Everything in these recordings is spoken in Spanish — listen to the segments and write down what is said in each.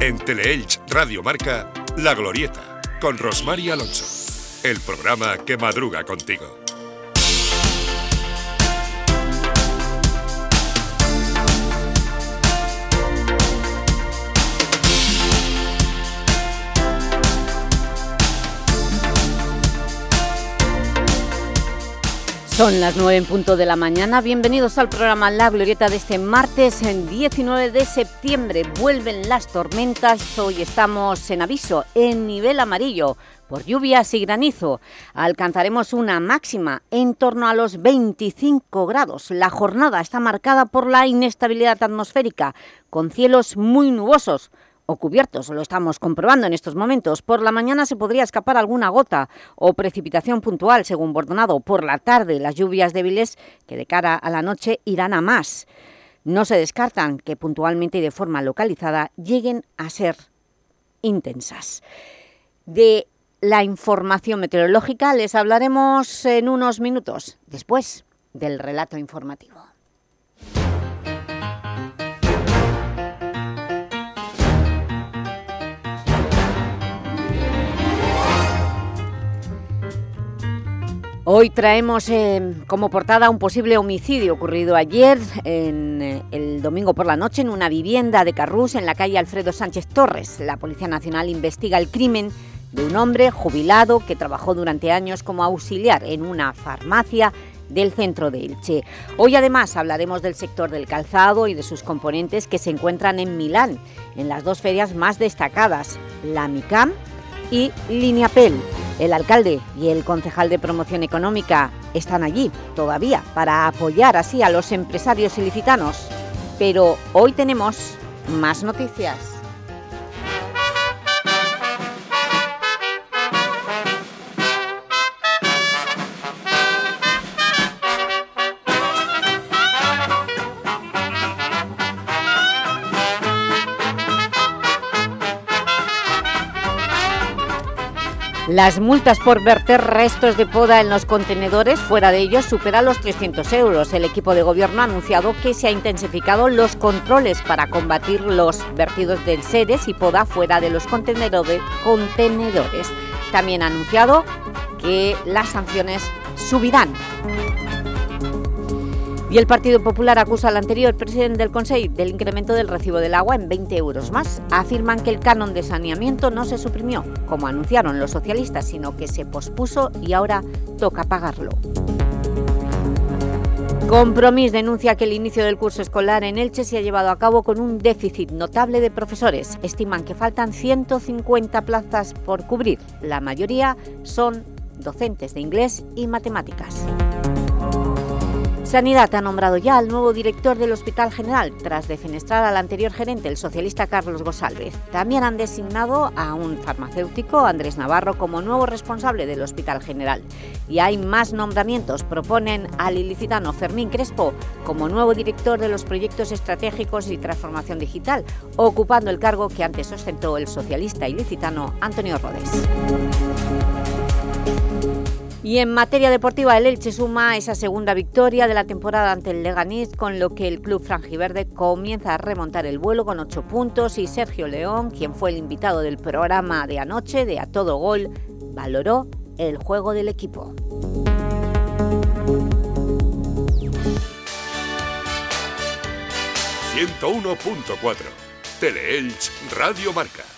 En Teleelch Radio Marca, La Glorieta, con Rosmar Alonso. El programa que madruga contigo. Son las 9 en punto de la mañana. Bienvenidos al programa La Glorieta de este martes, en 19 de septiembre. Vuelven las tormentas. Hoy estamos en aviso, en nivel amarillo, por lluvias y granizo. Alcanzaremos una máxima en torno a los 25 grados. La jornada está marcada por la inestabilidad atmosférica, con cielos muy nubosos o cubiertos, lo estamos comprobando en estos momentos. Por la mañana se podría escapar alguna gota o precipitación puntual, según Bordonado. Por la tarde, las lluvias débiles, que de cara a la noche irán a más. No se descartan que puntualmente y de forma localizada lleguen a ser intensas. De la información meteorológica les hablaremos en unos minutos, después del relato informativo. Hoy traemos eh, como portada un posible homicidio ocurrido ayer, en, eh, el domingo por la noche, en una vivienda de Carrús, en la calle Alfredo Sánchez Torres. La Policía Nacional investiga el crimen de un hombre jubilado que trabajó durante años como auxiliar en una farmacia del centro de Elche. Hoy además hablaremos del sector del calzado y de sus componentes que se encuentran en Milán, en las dos ferias más destacadas, la MICAM y Lineapel. El alcalde y el concejal de promoción económica están allí todavía para apoyar así a los empresarios ilicitanos. Pero hoy tenemos más noticias. Las multas por verter restos de poda en los contenedores, fuera de ellos, superan los 300 euros. El equipo de gobierno ha anunciado que se ha intensificado los controles para combatir los vertidos del seres y poda fuera de los contenedores. También ha anunciado que las sanciones subirán. Y el Partido Popular acusa al anterior presidente del Consejo del incremento del recibo del agua en 20 euros más. Afirman que el canon de saneamiento no se suprimió, como anunciaron los socialistas, sino que se pospuso y ahora toca pagarlo. Compromís denuncia que el inicio del curso escolar en Elche se ha llevado a cabo con un déficit notable de profesores. Estiman que faltan 150 plazas por cubrir. La mayoría son docentes de inglés y matemáticas. Sanidad ha nombrado ya al nuevo director del Hospital General, tras defenestrar al anterior gerente, el socialista Carlos Gosalvez. También han designado a un farmacéutico, Andrés Navarro, como nuevo responsable del Hospital General. Y hay más nombramientos. Proponen al ilicitano Fermín Crespo como nuevo director de los proyectos estratégicos y transformación digital, ocupando el cargo que antes ostentó el socialista ilicitano Antonio Rodes. Y en materia deportiva, el Elche suma esa segunda victoria de la temporada ante el Leganés, con lo que el club franjiverde comienza a remontar el vuelo con ocho puntos y Sergio León, quien fue el invitado del programa de anoche de A Todo Gol, valoró el juego del equipo. ...101.4... Teleelch Radio Marca.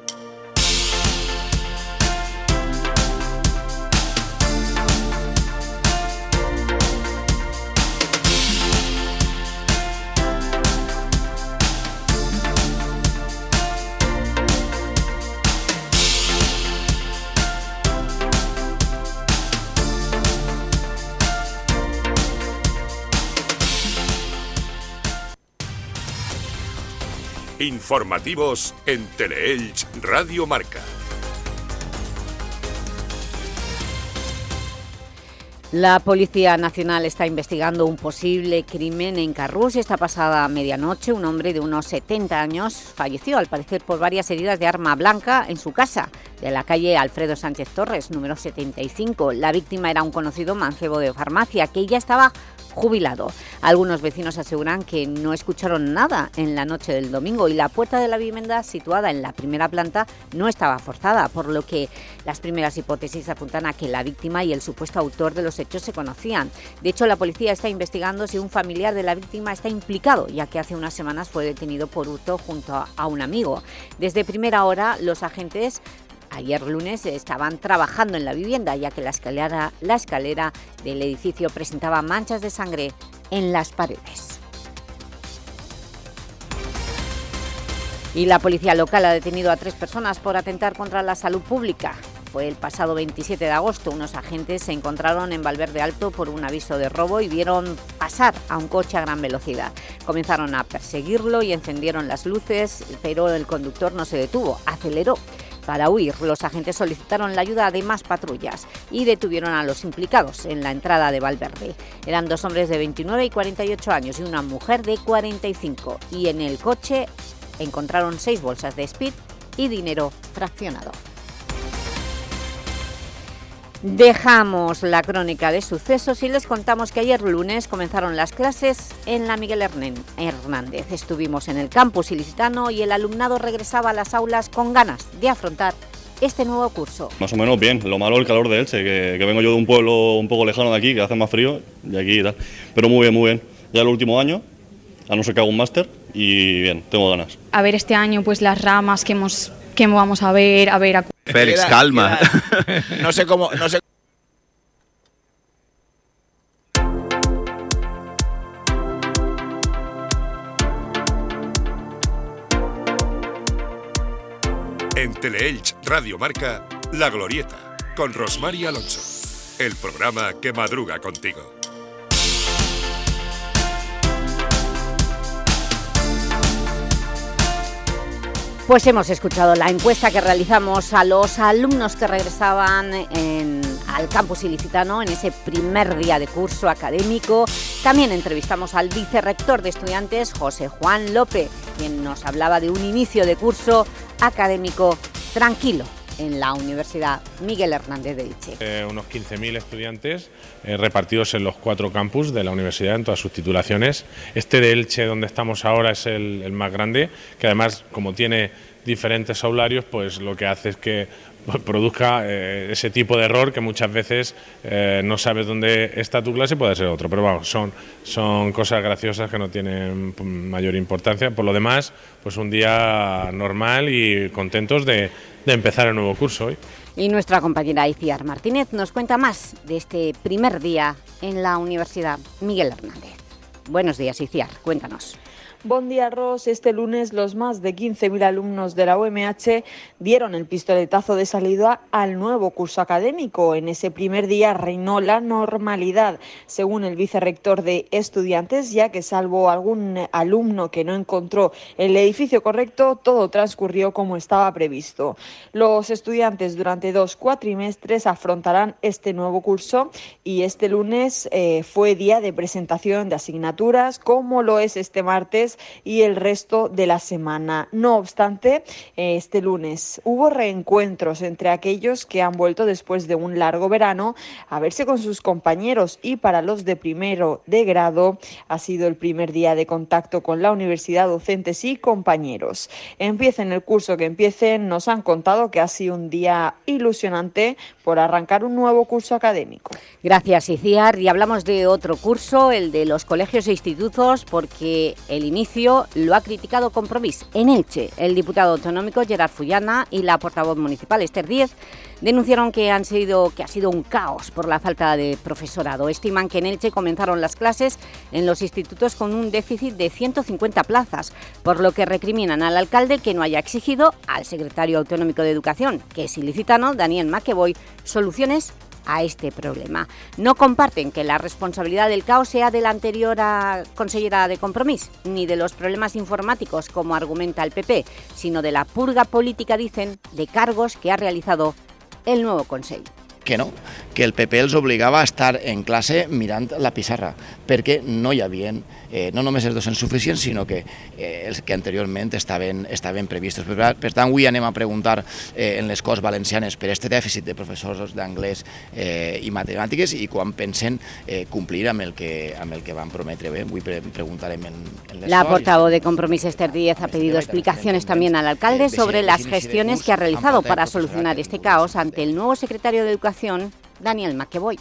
Informativos en Teleelch Radio Marca. La Policía Nacional está investigando un posible crimen en Carrús. Esta pasada medianoche, un hombre de unos 70 años falleció, al parecer por varias heridas de arma blanca en su casa, de la calle Alfredo Sánchez Torres, número 75. La víctima era un conocido mancebo de farmacia que ya estaba jubilado. Algunos vecinos aseguran que no escucharon nada en la noche del domingo y la puerta de la vivienda situada en la primera planta no estaba forzada, por lo que las primeras hipótesis apuntan a que la víctima y el supuesto autor de los hechos se conocían. De hecho, la policía está investigando si un familiar de la víctima está implicado, ya que hace unas semanas fue detenido por hurto junto a un amigo. Desde primera hora, los agentes Ayer lunes estaban trabajando en la vivienda ya que la escalera, la escalera del edificio presentaba manchas de sangre en las paredes. Y la policía local ha detenido a tres personas por atentar contra la salud pública. Fue el pasado 27 de agosto. Unos agentes se encontraron en Valverde Alto por un aviso de robo y vieron pasar a un coche a gran velocidad. Comenzaron a perseguirlo y encendieron las luces, pero el conductor no se detuvo, aceleró para huir, los agentes solicitaron la ayuda de más patrullas y detuvieron a los implicados en la entrada de Valverde. Eran dos hombres de 29 y 48 años y una mujer de 45 y en el coche encontraron seis bolsas de speed y dinero fraccionado. Dejamos la crónica de sucesos y les contamos que ayer lunes comenzaron las clases en la Miguel Hernández. Estuvimos en el campus ilicitano y el alumnado regresaba a las aulas con ganas de afrontar este nuevo curso. Más o menos bien, lo malo el calor de Elche, que, que vengo yo de un pueblo un poco lejano de aquí, que hace más frío, y aquí y tal. Pero muy bien, muy bien. Ya el último año, a no ser que haga un máster, y bien, tengo ganas. A ver este año pues las ramas que hemos que vamos a ver, a ver a Félix, calma. No sé cómo. No sé... En Teleelch Radio Marca, La Glorieta, con Rosmar Alonso. El programa que madruga contigo. Pues hemos escuchado la encuesta que realizamos a los alumnos que regresaban al campus ilicitano en ese primer día de curso académico. También entrevistamos al vicerrector de estudiantes, José Juan López, quien nos hablaba de un inicio de curso académico tranquilo en la Universidad Miguel Hernández de Elche. Eh, unos 15.000 estudiantes eh, repartidos en los cuatro campus de la universidad en todas sus titulaciones. Este de Elche, donde estamos ahora, es el, el más grande, que además, como tiene diferentes aularios, pues lo que hace es que produzca eh, ese tipo de error que muchas veces eh, no sabes dónde está tu clase y puede ser otro. Pero vamos, son, son cosas graciosas que no tienen mayor importancia. Por lo demás, pues un día normal y contentos de, de empezar el nuevo curso hoy. Y nuestra compañera Iciar Martínez nos cuenta más de este primer día en la Universidad Miguel Hernández. Buenos días, Iciar, cuéntanos. Buen día, Ros. Este lunes los más de 15.000 alumnos de la UMH dieron el pistoletazo de salida al nuevo curso académico. En ese primer día reinó la normalidad, según el vicerrector de estudiantes, ya que salvo algún alumno que no encontró el edificio correcto, todo transcurrió como estaba previsto. Los estudiantes durante dos cuatrimestres afrontarán este nuevo curso y este lunes eh, fue día de presentación de asignaturas, como lo es este martes y el resto de la semana. No obstante, este lunes hubo reencuentros entre aquellos que han vuelto después de un largo verano a verse con sus compañeros y para los de primero de grado ha sido el primer día de contacto con la universidad, docentes y compañeros. Empiecen el curso que empiecen, nos han contado que ha sido un día ilusionante por arrancar un nuevo curso académico. Gracias, Iciar. Y hablamos de otro curso, el de los colegios e institutos, porque el inicio lo ha criticado Compromís. En Elche, el diputado autonómico Gerard Fullana y la portavoz municipal Esther Díez denunciaron que, han sido, que ha sido un caos por la falta de profesorado. Estiman que en Elche comenzaron las clases en los institutos con un déficit de 150 plazas, por lo que recriminan al alcalde que no haya exigido al secretario autonómico de Educación, que es ilicitano, Daniel Maqueboy, soluciones a este problema. No comparten que la responsabilidad del caos sea de la anterior consellera de Compromís, ni de los problemas informáticos, como argumenta el PP, sino de la purga política, dicen, de cargos que ha realizado el nuevo Consejo que no, que el PP els obligava a estar en classe mirant la pissarra, perquè no hi havia eh, no només els docents suficients, sinó que eh, els que anteriorment estaven, estaven previstos. Per, per tant, avui anem a preguntar eh, en les Corts Valencianes per aquest dèficit de professors d'anglès eh, i matemàtiques i quan pensen eh, complir amb el que, amb el que van prometre. Bé, avui pre preguntarem en, en les La portavoz de Compromís Esther Díez ha pedido explicaciones también al alcalde sobre las gestiones que ha realizado para solucionar este caos ante el nuevo secretario de Educación, Daniel McEvoy.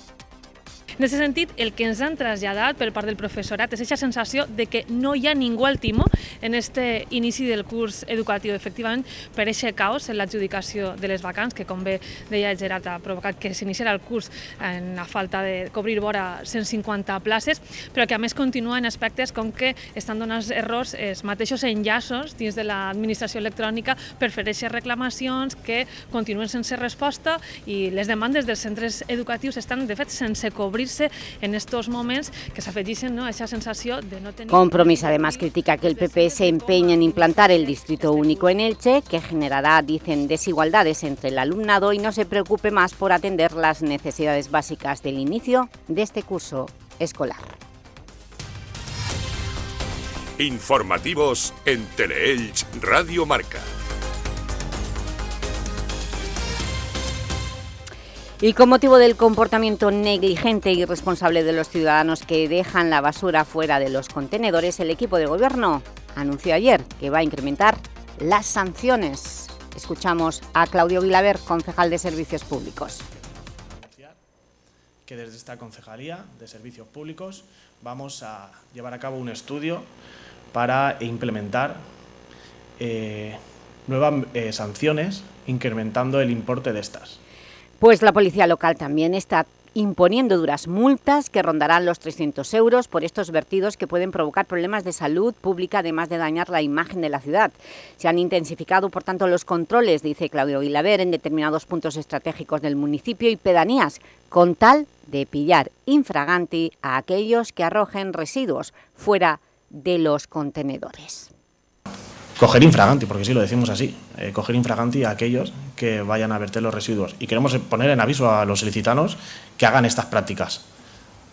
En aquest sentit, el que ens han traslladat per part del professorat és aquesta sensació de que no hi ha ningú al timó en este inici del curs educatiu. Efectivament, per aquest caos en l'adjudicació de les vacants, que com bé deia Gerard, ha provocat que s'iniciarà el curs en la falta de cobrir vora 150 places, però que a més continua en aspectes com que estan donant errors els mateixos enllaços dins de l'administració electrònica per fer aquestes reclamacions que continuen sense resposta i les demandes dels centres educatius estan, de fet, sense cobrir en estos momentos que se ¿no? esa sensación de no tener... Compromís además critica que el PP se empeñe en implantar el distrito único en Elche, que generará, dicen, desigualdades entre el alumnado y no se preocupe más por atender las necesidades básicas del inicio de este curso escolar. Informativos en Teleelch Radio Marca. Y con motivo del comportamiento negligente y irresponsable de los ciudadanos que dejan la basura fuera de los contenedores, el equipo de gobierno anunció ayer que va a incrementar las sanciones. Escuchamos a Claudio Vilaver, concejal de Servicios Públicos. Que desde esta Concejalía de Servicios Públicos vamos a llevar a cabo un estudio para implementar eh, nuevas eh, sanciones incrementando el importe de estas. Pues la policía local también está imponiendo duras multas que rondarán los 300 euros por estos vertidos que pueden provocar problemas de salud pública, además de dañar la imagen de la ciudad. Se han intensificado, por tanto, los controles, dice Claudio Guilaber, en determinados puntos estratégicos del municipio y pedanías, con tal de pillar infraganti a aquellos que arrojen residuos fuera de los contenedores coger infraganti, porque sí lo decimos así, eh, coger infraganti a aquellos que vayan a verter los residuos. Y queremos poner en aviso a los ilicitanos que hagan estas prácticas,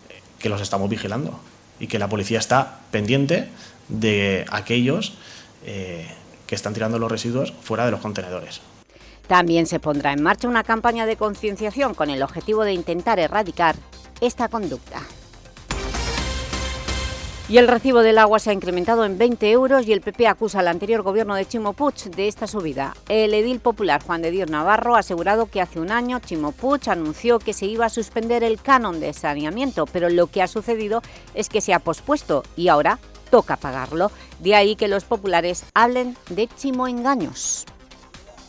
eh, que los estamos vigilando y que la policía está pendiente de aquellos eh, que están tirando los residuos fuera de los contenedores. También se pondrá en marcha una campaña de concienciación con el objetivo de intentar erradicar esta conducta. Y el recibo del agua se ha incrementado en 20 euros y el PP acusa al anterior gobierno de Chimo Puig de esta subida. El edil popular Juan de Dios Navarro ha asegurado que hace un año Chimo Puig anunció que se iba a suspender el canon de saneamiento, pero lo que ha sucedido es que se ha pospuesto y ahora toca pagarlo. De ahí que los populares hablen de Chimo engaños.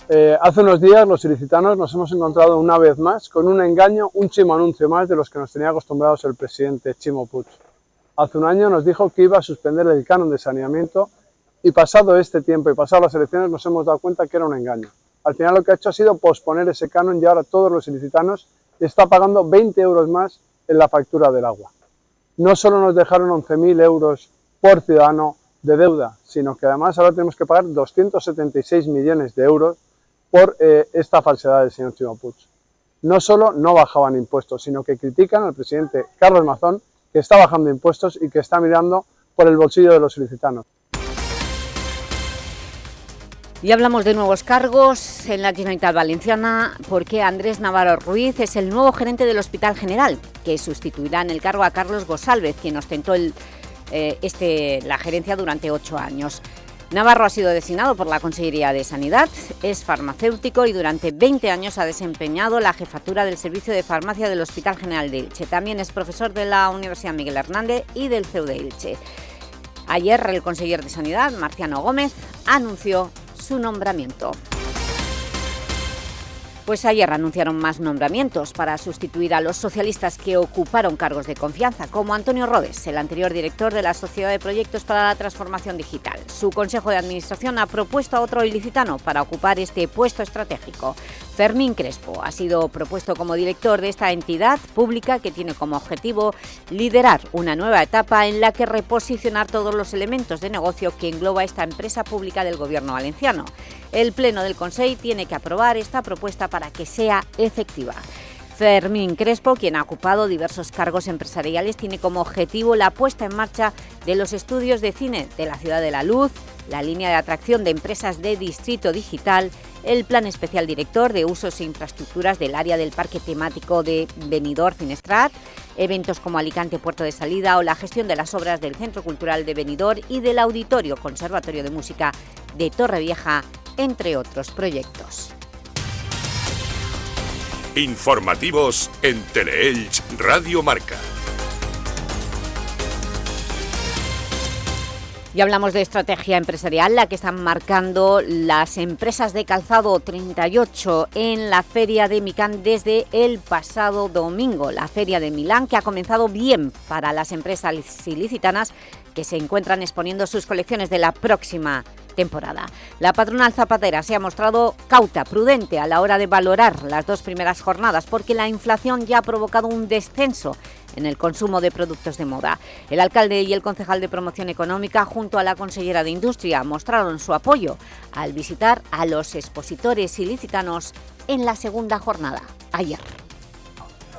Eh, hace unos días los ilicitanos nos hemos encontrado una vez más con un engaño, un chimo anuncio más de los que nos tenía acostumbrados el presidente Chimo Puig. Hace un año nos dijo que iba a suspender el canon de saneamiento y pasado este tiempo y pasado las elecciones nos hemos dado cuenta que era un engaño. Al final lo que ha hecho ha sido posponer ese canon y ahora todos los ilicitanos está pagando 20 euros más en la factura del agua. No solo nos dejaron 11.000 euros por ciudadano de deuda, sino que además ahora tenemos que pagar 276 millones de euros por eh, esta falsedad del señor Chimo Puig. No solo no bajaban impuestos, sino que critican al presidente Carlos Mazón que está bajando impuestos y que está mirando por el bolsillo de los ilicitanos. Y hablamos de nuevos cargos en la Generalitat Valenciana porque Andrés Navarro Ruiz es el nuevo gerente del Hospital General, que sustituirá en el cargo a Carlos Gosálvez, quien ostentó eh, este, la gerencia durante ocho años. Navarro ha sido designado por la Consejería de Sanidad, es farmacéutico y durante 20 años ha desempeñado la jefatura del Servicio de Farmacia del Hospital General de Elche. También es profesor de la Universidad Miguel Hernández y del CEU de Elche. Ayer el consejero de Sanidad, Marciano Gómez, anunció su nombramiento. Pues ayer anunciaron más nombramientos para sustituir a los socialistas que ocuparon cargos de confianza, como Antonio Rodes, el anterior director de la Sociedad de Proyectos para la Transformación Digital. Su Consejo de Administración ha propuesto a otro ilicitano para ocupar este puesto estratégico. Fermín Crespo ha sido propuesto como director de esta entidad pública que tiene como objetivo liderar una nueva etapa en la que reposicionar todos los elementos de negocio que engloba esta empresa pública del Gobierno valenciano. El Pleno del Consejo tiene que aprobar esta propuesta para que sea efectiva. Fermín Crespo, quien ha ocupado diversos cargos empresariales, tiene como objetivo la puesta en marcha de los estudios de cine de la Ciudad de la Luz, la línea de atracción de empresas de Distrito Digital, el Plan Especial Director de Usos e Infraestructuras del área del Parque Temático de Benidorm Finestrat, eventos como Alicante Puerto de Salida o la gestión de las obras del Centro Cultural de Benidorm y del Auditorio Conservatorio de Música de Torrevieja, entre otros proyectos. Informativos en Teleelch Radio Marca. Y hablamos de estrategia empresarial, la que están marcando las empresas de calzado 38 en la Feria de Milán desde el pasado domingo. La Feria de Milán que ha comenzado bien para las empresas ilicitanas que se encuentran exponiendo sus colecciones de la próxima temporada. La patronal zapatera se ha mostrado cauta, prudente a la hora de valorar las dos primeras jornadas porque la inflación ya ha provocado un descenso en el consumo de productos de moda. El alcalde y el concejal de Promoción Económica, junto a la consellera de Industria, mostraron su apoyo al visitar a los expositores ilicitanos en la segunda jornada, ayer.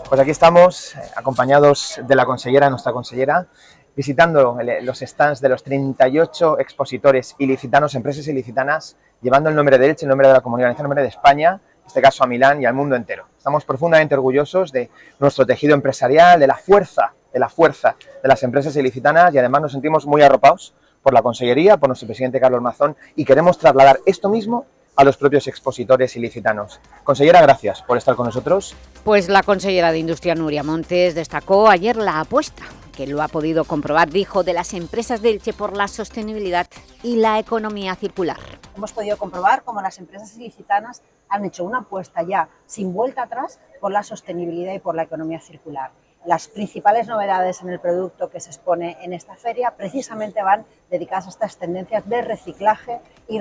Pues aquí estamos, acompañados de la consellera, nuestra consellera, visitando los stands de los 38 expositores ilicitanos, empresas ilicitanas, llevando el nombre de Elche, el nombre de la comunidad, el nombre de España, este caso a Milán y al mundo entero. Estamos profundamente orgullosos de nuestro tejido empresarial, de la fuerza, de la fuerza de las empresas ilicitanas y además nos sentimos muy arropados por la Consellería, por nuestro presidente Carlos Mazón y queremos trasladar esto mismo a los propios expositores ilicitanos. Consellera, gracias por estar con nosotros. Pues la consellera de Industria, Nuria Montes, destacó ayer la apuesta que lo ha podido comprobar, dijo, de las empresas de Elche por la sostenibilidad y la economía circular. Hemos podido comprobar cómo las empresas ilicitanas han hecho una apuesta ya sin vuelta atrás por la sostenibilidad y por la economía circular. Las principales novedades en el producto que se expone en esta feria precisamente van dedicadas a estas tendencias de reciclaje y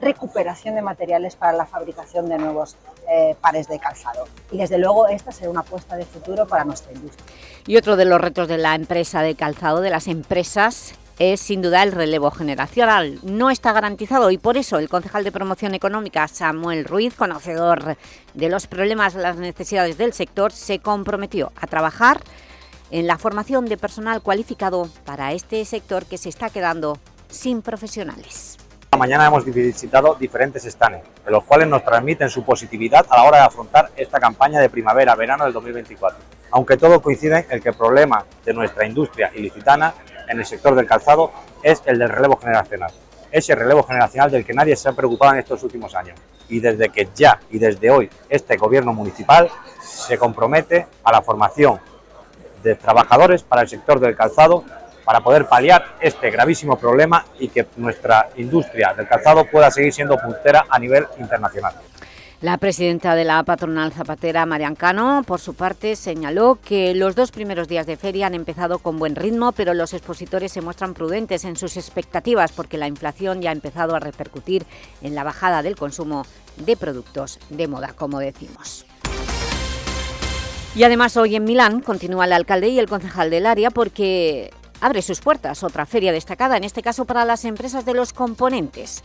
recuperación de materiales para la fabricación de nuevos eh, pares de calzado. Y desde luego esta será una apuesta de futuro para nuestra industria. Y otro de los retos de la empresa de calzado, de las empresas, es sin duda el relevo generacional. No está garantizado y por eso el concejal de Promoción Económica, Samuel Ruiz, conocedor de los problemas las necesidades del sector, se comprometió a trabajar en la formación de personal cualificado para este sector que se está quedando sin profesionales. Mañana hemos visitado diferentes stands, de los cuales nos transmiten su positividad a la hora de afrontar esta campaña de primavera-verano del 2024. Aunque todo coincide en que el problema de nuestra industria ilicitana en el sector del calzado es el del relevo generacional. Ese relevo generacional del que nadie se ha preocupado en estos últimos años. Y desde que ya y desde hoy este gobierno municipal se compromete a la formación de trabajadores para el sector del calzado para poder paliar este gravísimo problema y que nuestra industria del calzado pueda seguir siendo puntera a nivel internacional. La presidenta de la patronal zapatera, Marian Cano, por su parte, señaló que los dos primeros días de feria han empezado con buen ritmo, pero los expositores se muestran prudentes en sus expectativas porque la inflación ya ha empezado a repercutir en la bajada del consumo de productos de moda, como decimos. Y además hoy en Milán continúa el alcalde y el concejal del área porque abre sus puertas otra feria destacada, en este caso para las empresas de los componentes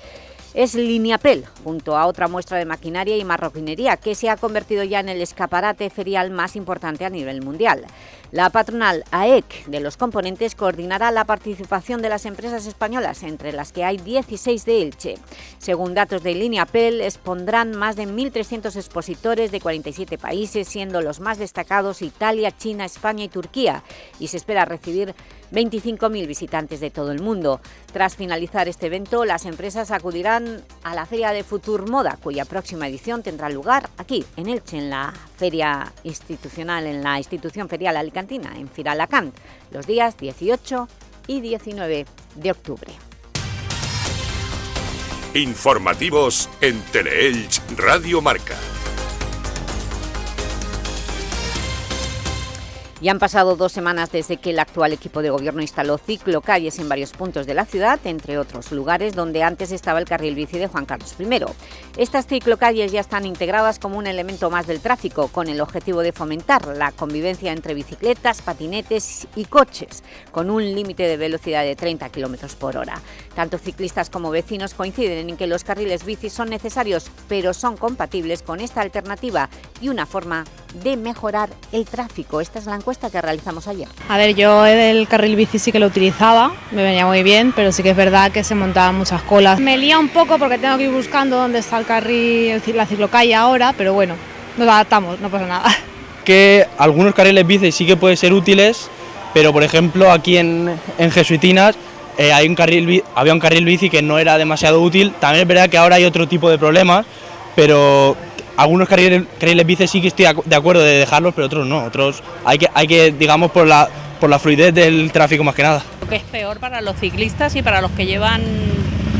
es Lineapel, junto a otra muestra de maquinaria y marroquinería, que se ha convertido ya en el escaparate ferial más importante a nivel mundial. La patronal AEC de los componentes coordinará la participación de las empresas españolas, entre las que hay 16 de Elche. Según datos de Lineapel, expondrán más de 1.300 expositores de 47 países, siendo los más destacados Italia, China, España y Turquía, y se espera recibir 25.000 visitantes de todo el mundo. Tras finalizar este evento, las empresas acudirán a la Feria de Futur Moda, cuya próxima edición tendrá lugar aquí, en Elche, en la Feria Institucional, en la Institución Ferial Alicantina, en Firalacant, los días 18 y 19 de octubre. Informativos en Teleelch Radio Marca. Y han pasado dos semanas desde que el actual equipo de gobierno instaló ciclocalles en varios puntos de la ciudad, entre otros lugares donde antes estaba el carril bici de Juan Carlos I. Estas ciclocalles ya están integradas como un elemento más del tráfico, con el objetivo de fomentar la convivencia entre bicicletas, patinetes y coches, con un límite de velocidad de 30 km por hora. Tanto ciclistas como vecinos coinciden en que los carriles bici son necesarios, pero son compatibles con esta alternativa y una forma de mejorar el tráfico. Esta es la que realizamos ayer. A ver, yo el carril bici sí que lo utilizaba, me venía muy bien, pero sí que es verdad que se montaban muchas colas. Me lía un poco porque tengo que ir buscando dónde está el carril, la ciclocalle ahora, pero bueno, nos adaptamos, no pasa nada. Que algunos carriles bici sí que pueden ser útiles, pero por ejemplo aquí en, en Jesuitinas eh, hay un carril, había un carril bici que no era demasiado útil. También es verdad que ahora hay otro tipo de problemas, pero algunos carriles, carriles bici sí que estoy de acuerdo de dejarlos, pero otros no. Otros hay que, hay que digamos, por la, por la fluidez del tráfico más que nada. que es peor para los ciclistas y para los que llevan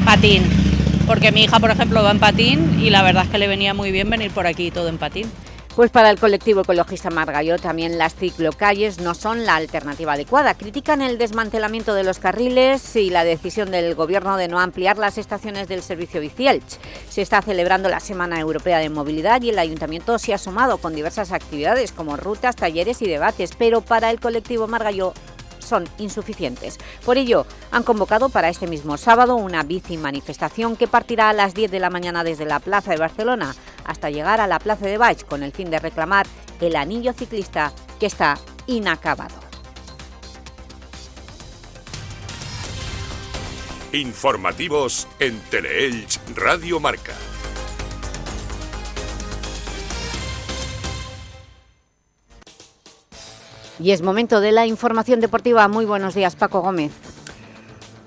patín. Porque mi hija, por ejemplo, va en patín y la verdad es que le venía muy bien venir por aquí todo en patín. Pues para el colectivo ecologista Margallo también las ciclocalles no son la alternativa adecuada. Critican el desmantelamiento de los carriles y la decisión del Gobierno de no ampliar las estaciones del servicio Bicielch. Se está celebrando la Semana Europea de Movilidad y el Ayuntamiento se ha sumado con diversas actividades como rutas, talleres y debates, pero para el colectivo Margallo son insuficientes. Por ello, han convocado para este mismo sábado una bici manifestación que partirá a las 10 de la mañana desde la Plaza de Barcelona hasta llegar a la Plaza de Baix con el fin de reclamar el anillo ciclista que está inacabado. Informativos en Teleelch Radio Marca. Y es momento de la información deportiva. Muy buenos días, Paco Gómez.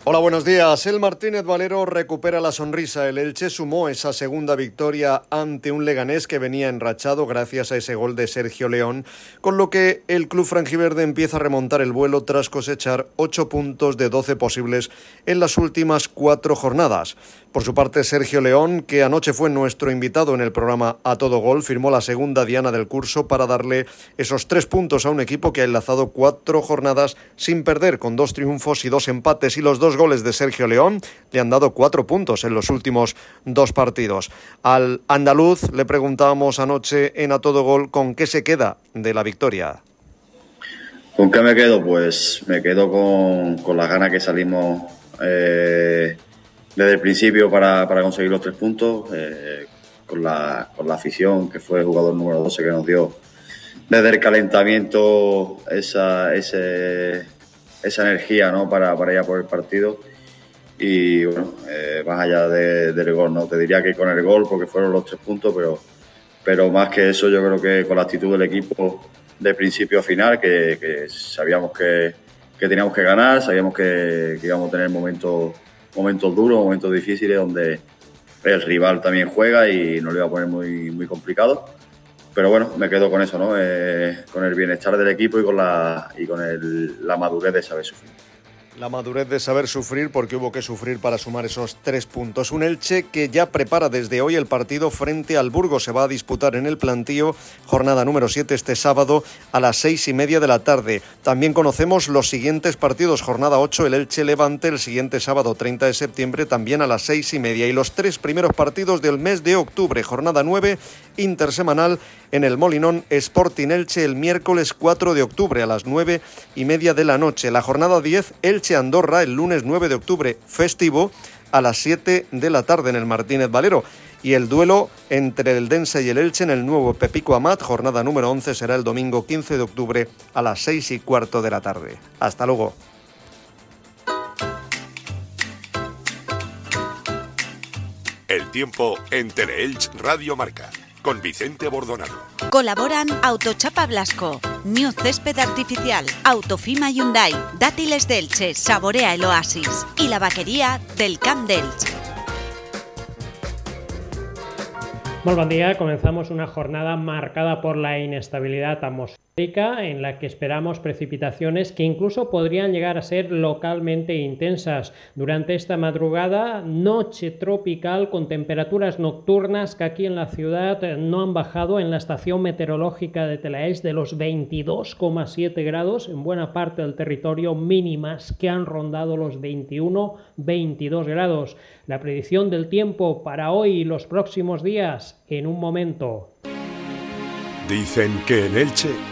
Hola, buenos días. El Martínez Valero recupera la sonrisa. El Elche sumó esa segunda victoria ante un Leganés que venía enrachado gracias a ese gol de Sergio León, con lo que el club franjiverde empieza a remontar el vuelo tras cosechar 8 puntos de 12 posibles en las últimas cuatro jornadas. Por su parte, Sergio León, que anoche fue nuestro invitado en el programa A Todo Gol, firmó la segunda diana del curso para darle esos tres puntos a un equipo que ha enlazado cuatro jornadas sin perder, con dos triunfos y dos empates. Y los dos goles de Sergio León le han dado cuatro puntos en los últimos dos partidos. Al andaluz le preguntábamos anoche en A Todo Gol con qué se queda de la victoria. ¿Con qué me quedo? Pues me quedo con, con las ganas que salimos. Eh desde el principio para, para conseguir los tres puntos, eh, con, la, con la afición, que fue el jugador número 12 que nos dio desde el calentamiento esa, ese, esa energía ¿no? para, para ir a por el partido. Y bueno, eh, más allá de, del gol, ¿no? te diría que con el gol, porque fueron los tres puntos, pero, pero más que eso, yo creo que con la actitud del equipo de principio a final, que, que sabíamos que, que, teníamos que ganar, sabíamos que, que íbamos a tener momentos momentos duros, momentos difíciles donde el rival también juega y no lo iba a poner muy, muy complicado. Pero bueno, me quedo con eso, ¿no? Eh, con el bienestar del equipo y con la, y con el, la madurez de saber sufrir. La madurez de saber sufrir porque hubo que sufrir para sumar esos tres puntos. Un Elche que ya prepara desde hoy el partido frente al Burgos. Se va a disputar en el plantío, jornada número 7 este sábado a las seis y media de la tarde. También conocemos los siguientes partidos. Jornada 8, el Elche Levante, el siguiente sábado 30 de septiembre también a las seis y media. Y los tres primeros partidos del mes de octubre, jornada 9, intersemanal en el Molinón Sporting Elche el miércoles 4 de octubre a las nueve y media de la noche. La jornada 10, Elche Andorra el lunes 9 de octubre, festivo a las 7 de la tarde en el Martínez Valero. Y el duelo entre el Dense y el Elche en el nuevo Pepico Amat, jornada número 11, será el domingo 15 de octubre a las 6 y cuarto de la tarde. Hasta luego. El tiempo en Teleelch Radio Marca con Vicente Bordonado. Colaboran Autochapa Blasco, New Césped Artificial, Autofima Hyundai, Dátiles Delche, Saborea el Oasis y la vaquería del Camp Delche. Muy buen día, comenzamos una jornada marcada por la inestabilidad atmosférica en la que esperamos precipitaciones que incluso podrían llegar a ser localmente intensas. Durante esta madrugada, noche tropical con temperaturas nocturnas que aquí en la ciudad no han bajado en la estación meteorológica de Telaelch de los 22,7 grados en buena parte del territorio mínimas que han rondado los 21-22 grados. La predicción del tiempo para hoy y los próximos días en un momento. Dicen que en Elche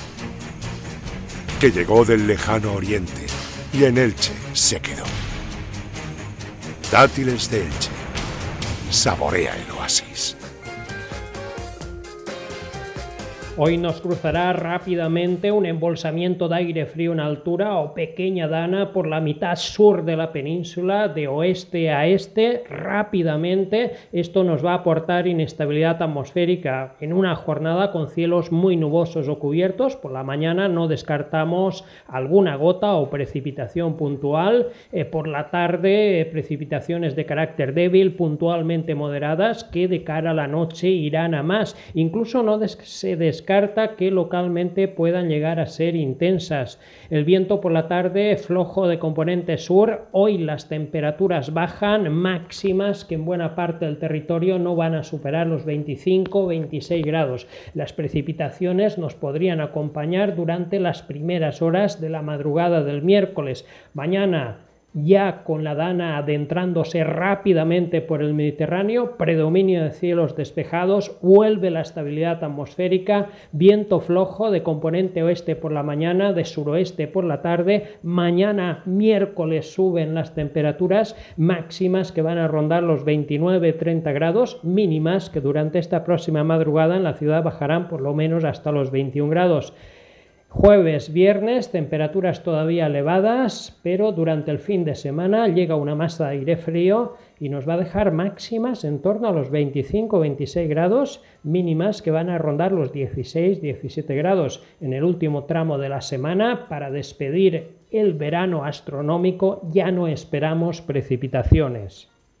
Que llegó del lejano oriente y en Elche se quedó. Dátiles de Elche. Saborea el oasis. Hoy nos cruzará rápidamente un embolsamiento de aire frío en altura o pequeña dana por la mitad sur de la península, de oeste a este, rápidamente. Esto nos va a aportar inestabilidad atmosférica en una jornada con cielos muy nubosos o cubiertos. Por la mañana no descartamos alguna gota o precipitación puntual. Eh, por la tarde, eh, precipitaciones de carácter débil, puntualmente moderadas, que de cara a la noche irán a más. Incluso no se descarta descarta que localmente puedan llegar a ser intensas. El viento por la tarde flojo de componente sur, hoy las temperaturas bajan máximas que en buena parte del territorio no van a superar los 25-26 grados. Las precipitaciones nos podrían acompañar durante las primeras horas de la madrugada del miércoles. Mañana ya con la Dana adentrándose rápidamente por el Mediterráneo, predominio de cielos despejados, vuelve la estabilidad atmosférica, viento flojo de componente oeste por la mañana, de suroeste por la tarde, mañana miércoles suben las temperaturas máximas que van a rondar los 29-30 grados, mínimas que durante esta próxima madrugada en la ciudad bajarán por lo menos hasta los 21 grados. Jueves, viernes, temperaturas todavía elevadas, pero durante el fin de semana llega una masa de aire frío y nos va a dejar máximas en torno a los 25-26 grados, mínimas que van a rondar los 16-17 grados en el último tramo de la semana. Para despedir el verano astronómico ya no esperamos precipitaciones.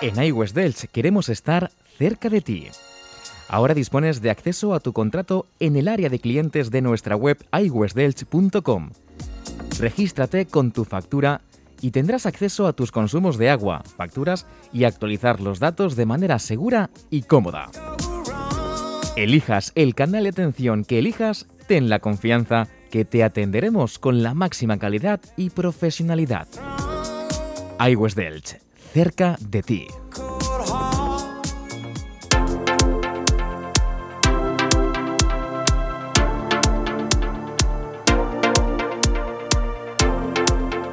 En iWest Delch queremos estar cerca de ti. Ahora dispones de acceso a tu contrato en el área de clientes de nuestra web iwestdelch.com. Regístrate con tu factura y tendrás acceso a tus consumos de agua, facturas y actualizar los datos de manera segura y cómoda. Elijas el canal de atención que elijas, ten la confianza que te atenderemos con la máxima calidad y profesionalidad. iWest Delch cerca de ti.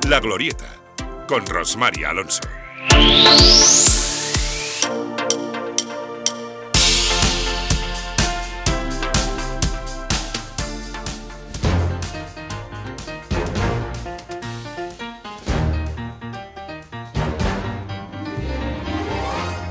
La Glorieta, con Rosmaria Alonso.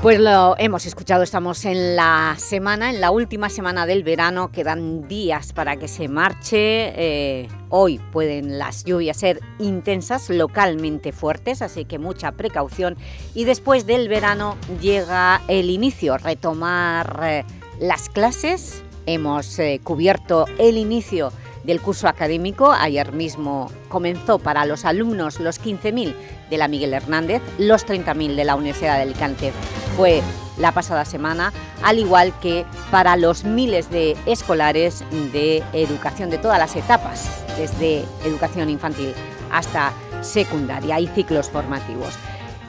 Pues lo hemos escuchado, estamos en la semana, en la última semana del verano, quedan días para que se marche. Eh, hoy pueden las lluvias ser intensas, localmente fuertes, así que mucha precaución. Y después del verano llega el inicio, retomar eh, las clases. Hemos eh, cubierto el inicio del curso académico. Ayer mismo comenzó para los alumnos los 15.000 de la Miguel Hernández, los 30.000 de la Universidad de Alicante fue la pasada semana, al igual que para los miles de escolares de educación de todas las etapas, desde educación infantil hasta secundaria y ciclos formativos.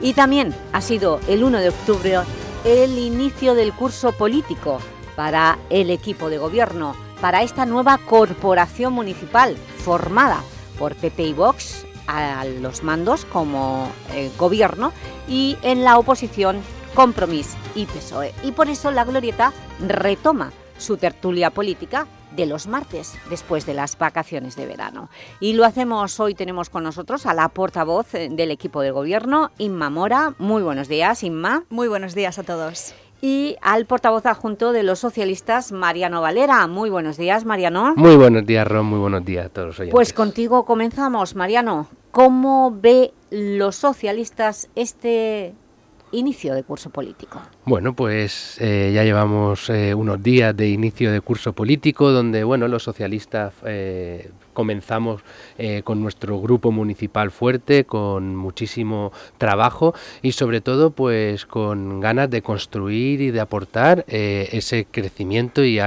Y también ha sido el 1 de octubre el inicio del curso político para el equipo de gobierno, para esta nueva corporación municipal formada por PP y Vox a los mandos como eh, gobierno y en la oposición Compromís y PSOE. Y por eso La Glorieta retoma su tertulia política de los martes, después de las vacaciones de verano. Y lo hacemos, hoy tenemos con nosotros a la portavoz del equipo de gobierno, Inma Mora. Muy buenos días, Inma. Muy buenos días a todos. Y al portavoz adjunto de los socialistas, Mariano Valera. Muy buenos días, Mariano. Muy buenos días, Ron. Muy buenos días a todos los oyentes. Pues contigo comenzamos, Mariano. ¿Cómo ve los socialistas este inicio de curso político? Bueno, pues eh, ya llevamos eh, unos días de inicio de curso político donde bueno, los socialistas eh, comenzamos eh, con nuestro grupo municipal fuerte, con muchísimo trabajo y sobre todo pues con ganas de construir y de aportar eh, ese crecimiento y,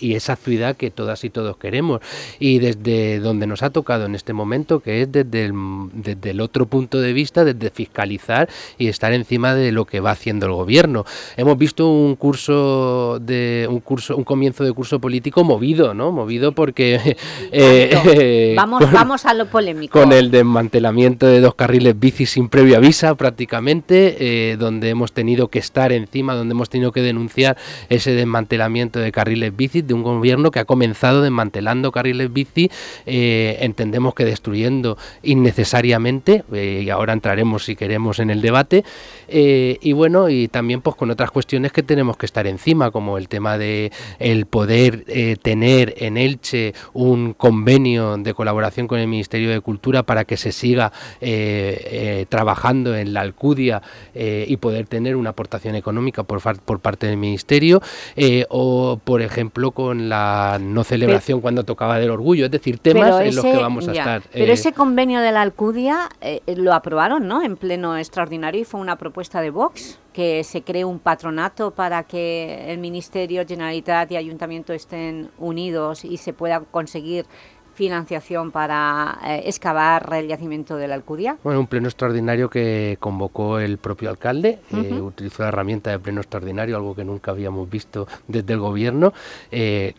esa ciudad que todas y todos queremos. Y desde donde nos ha tocado en este momento, que es desde el, desde el otro punto de vista, desde fiscalizar y estar encima de lo que va haciendo el gobierno. Hemos visto un curso de un curso, un comienzo de curso político movido, ¿no? Movido porque eh, vamos, vamos a lo polémico. Con el desmantelamiento de dos carriles bici sin previo aviso prácticamente, eh, donde hemos tenido que estar encima, donde hemos tenido que denunciar ese desmantelamiento de carriles bici de un gobierno que ha comenzado desmantelando carriles bici, eh, entendemos que destruyendo innecesariamente, eh, y ahora entraremos si queremos en el debate, y bueno, y también pues con otras cuestiones que tenemos que estar encima, como el tema de el poder tener en Elche un convenio de colaboración con el Ministerio de Cultura para que se siga eh, eh, trabajando en la Alcudia eh, y poder tener una aportación económica por, por parte del Ministerio, o por ejemplo con la no celebración cuando tocaba del orgullo, es decir, temas en los que vamos a estar. Pero ese convenio de la Alcudia lo aprobaron ¿no? en pleno extraordinario y fue una propuesta de Vox que se cree un patronato para que el Ministerio, Generalitat y Ayuntamiento estén unidos y se pueda conseguir financiación para eh, excavar el yacimiento de la Alcudia? Bueno, un pleno extraordinario que convocó el propio alcalde, eh, utilizó la herramienta de pleno extraordinario, algo que nunca habíamos visto desde el gobierno, eh,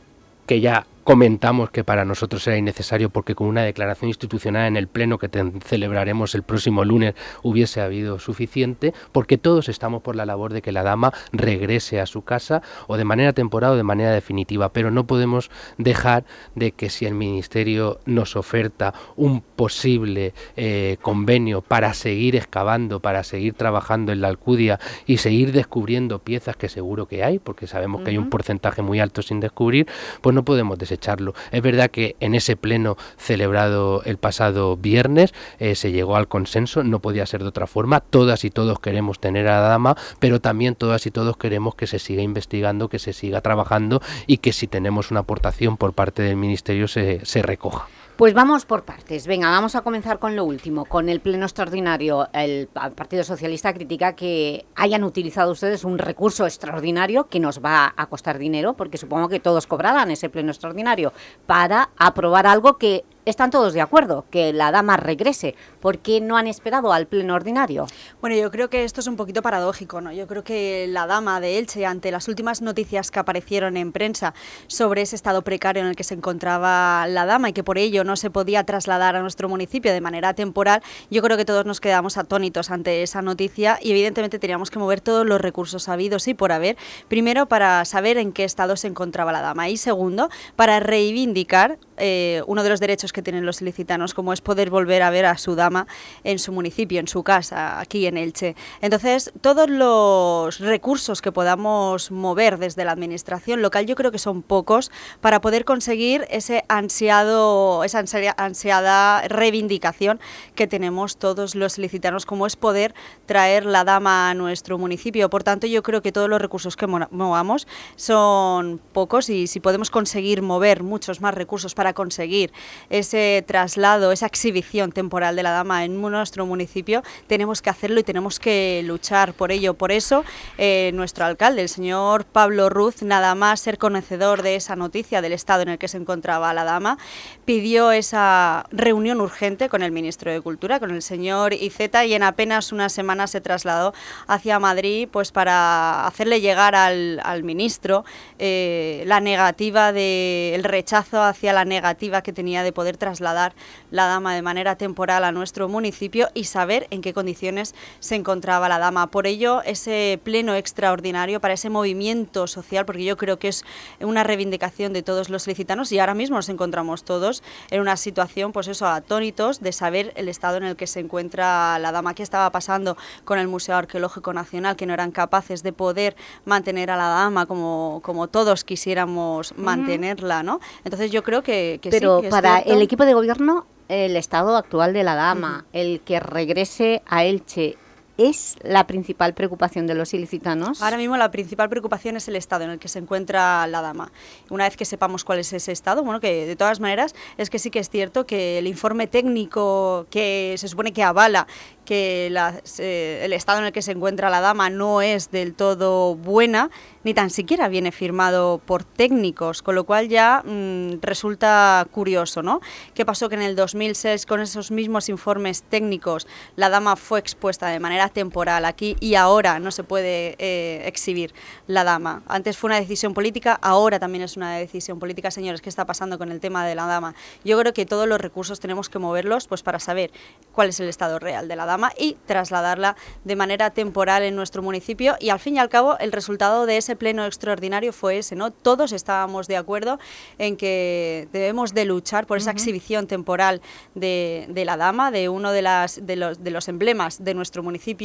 que ya comentamos que para nosotros era innecesario porque con una declaración institucional en el Pleno que celebraremos el próximo lunes hubiese habido suficiente, porque todos estamos por la labor de que la dama regrese a su casa o de manera temporal o de manera definitiva, pero no podemos dejar de que si el Ministerio nos oferta un posible eh, convenio para seguir excavando, para seguir trabajando en la Alcudia y seguir descubriendo piezas que seguro que hay, porque sabemos que hay un porcentaje muy alto sin descubrir, pues no podemos desechar es verdad que en ese pleno celebrado el pasado viernes eh, se llegó al consenso, no podía ser de otra forma, todas y todos queremos tener a la dama, pero también todas y todos queremos que se siga investigando, que se siga trabajando y que si tenemos una aportación por parte del Ministerio se, se recoja. Pues vamos por partes. Venga, vamos a comenzar con lo último. Con el pleno extraordinario, el Partido Socialista critica que hayan utilizado ustedes un recurso extraordinario que nos va a costar dinero, porque supongo que todos cobrarán ese pleno extraordinario, para aprobar algo que están todos de acuerdo, que la dama regrese. ¿Por qué no han esperado al pleno ordinario? Bueno, yo creo que esto es un poquito paradójico, ¿no? Yo creo que la dama de Elche, ante las últimas noticias que aparecieron en prensa sobre ese estado precario en el que se encontraba la dama y que por ello no se podía trasladar a nuestro municipio de manera temporal, yo creo que todos nos quedamos atónitos ante esa noticia y evidentemente teníamos que mover todos los recursos habidos y por haber, primero para saber en qué estado se encontraba la dama y segundo, para reivindicar eh, uno de los derechos que tienen los ilicitanos, como es poder volver a ver a su dama en su municipio, en su casa, aquí en Elche. Entonces, todos los recursos que podamos mover desde la administración local, yo creo que son pocos para poder conseguir ese ansiado, esa ansiada reivindicación que tenemos todos los ilicitanos, como es poder traer la dama a nuestro municipio. Por tanto, yo creo que todos los recursos que movamos son pocos y si podemos conseguir mover muchos más recursos para conseguir ese traslado, esa exhibición temporal de la dama en nuestro municipio, tenemos que hacerlo y tenemos que luchar por ello. Por eso, eh, nuestro alcalde, el señor Pablo Ruz, nada más ser conocedor de esa noticia del estado en el que se encontraba la dama, pidió esa reunión urgente con el ministro de Cultura, con el señor Iceta, y en apenas una semana se trasladó hacia Madrid pues para hacerle llegar al, ministro eh, la negativa, de, el rechazo hacia la negativa negativa que tenía de poder trasladar la dama de manera temporal a nuestro municipio y saber en qué condiciones se encontraba la dama. Por ello, ese pleno extraordinario para ese movimiento social, porque yo creo que es una reivindicación de todos los licitanos y ahora mismo nos encontramos todos en una situación, pues eso, atónitos de saber el estado en el que se encuentra la dama. ¿Qué estaba pasando con el Museo Arqueológico Nacional? Que no eran capaces de poder mantener a la dama como, como todos quisiéramos mantenerla, ¿no? Entonces yo creo que, que Pero sí, que es para cierto. el equipo de gobierno, el estado actual de la dama, el que regrese a Elche, ¿es la principal preocupación de los ilicitanos? Ahora mismo la principal preocupación es el estado en el que se encuentra la dama. Una vez que sepamos cuál es ese estado, bueno, que de todas maneras es que sí que es cierto que el informe técnico que se supone que avala que la- se- el estado en el que se encuentra la dama no es del todo buena, ni tan siquiera viene firmado por técnicos, con lo cual ya mm, resulta curioso, ¿no? ¿Qué pasó que en el 2006 con esos mismos informes técnicos la dama fue expuesta de manera temporal aquí y ahora no se puede eh, exhibir la dama? Antes fue una decisión política, ahora también es una decisión política, señores. ¿Qué está pasando con el tema de la dama? Yo creo que todos los recursos tenemos que moverlos pues para saber cuál es el estado real de la dama y trasladarla de manera temporal en nuestro municipio y al fin y al cabo el resultado de ese pleno extraordinario fue ese, ¿no? Todos estábamos de acuerdo en que debemos de luchar por esa exhibición temporal de, de la dama, de uno de, las, de, los, de los emblemas de nuestro municipio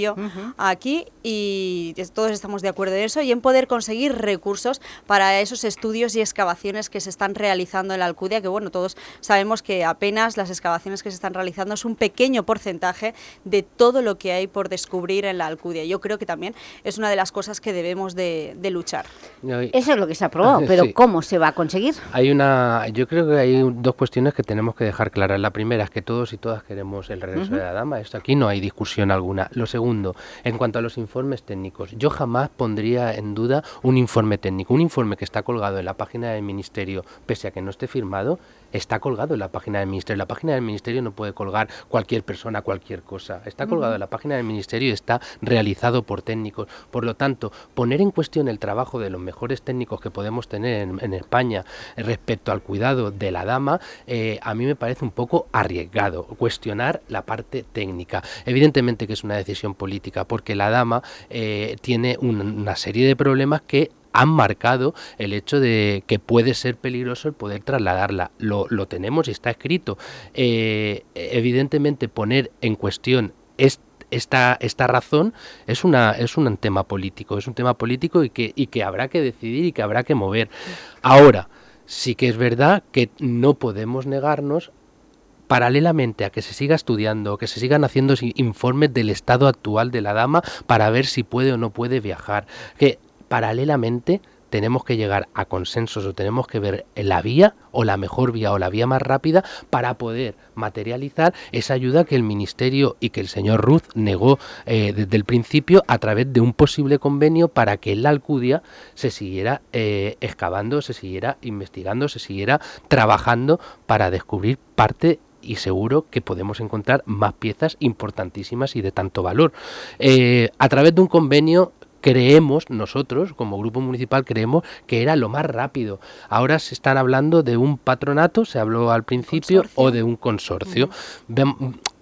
aquí y todos estamos de acuerdo en eso y en poder conseguir recursos para esos estudios y excavaciones que se están realizando en la Alcudia, que bueno, todos sabemos que apenas las excavaciones que se están realizando es un pequeño porcentaje de todo lo que hay por descubrir en la Alcudia. Yo creo que también es una de las cosas que debemos de, de luchar. Eso es lo que se ha aprobado, pero Sí. ¿cómo se va a conseguir? Hay una, yo creo que hay dos cuestiones que tenemos que dejar claras. La primera es que todos y todas queremos el regreso Ujú. de la dama. Esto aquí no hay discusión alguna. Lo segundo, en cuanto a los informes técnicos, yo jamás pondría en duda un informe técnico. Un informe que está colgado en la página del ministerio, pese a que no esté firmado, está colgado en la página del ministerio. La página del ministerio no puede colgar cualquier persona cualquier cosa. Está colgado en la página del ministerio y está realizado por técnicos. Por lo tanto, poner en cuestión el trabajo de los mejores técnicos que podemos tener en, en España respecto al cuidado de la dama, eh, a mí me parece un poco arriesgado. Cuestionar la parte técnica. Evidentemente que es una decisión política, porque la dama eh, tiene un- una serie de problemas que han marcado el hecho de que puede ser peligroso el poder trasladarla. Lo, lo tenemos y está escrito. Eh, evidentemente poner en cuestión es- esta, esta razón es, una, es un tema político, es un tema político y que, y que habrá que decidir y que habrá que mover. Ahora, sí que es verdad que no podemos negarnos paralelamente a que se siga estudiando, que se sigan haciendo informes del estado actual de la dama para ver si puede o no puede viajar, que paralelamente tenemos que llegar a consensos o tenemos que ver la vía o la mejor vía o la vía más rápida para poder materializar esa ayuda que el Ministerio y que el señor Ruth negó eh, desde el principio a través de un posible convenio para que la Alcudia se siguiera eh, excavando, se siguiera investigando, se siguiera trabajando para descubrir parte y seguro que podemos encontrar más piezas importantísimas y de tanto valor. Eh, a través de un convenio creemos, nosotros como grupo municipal creemos que era lo más rápido. Ahora se están hablando de un patronato, se habló al principio, o de un consorcio.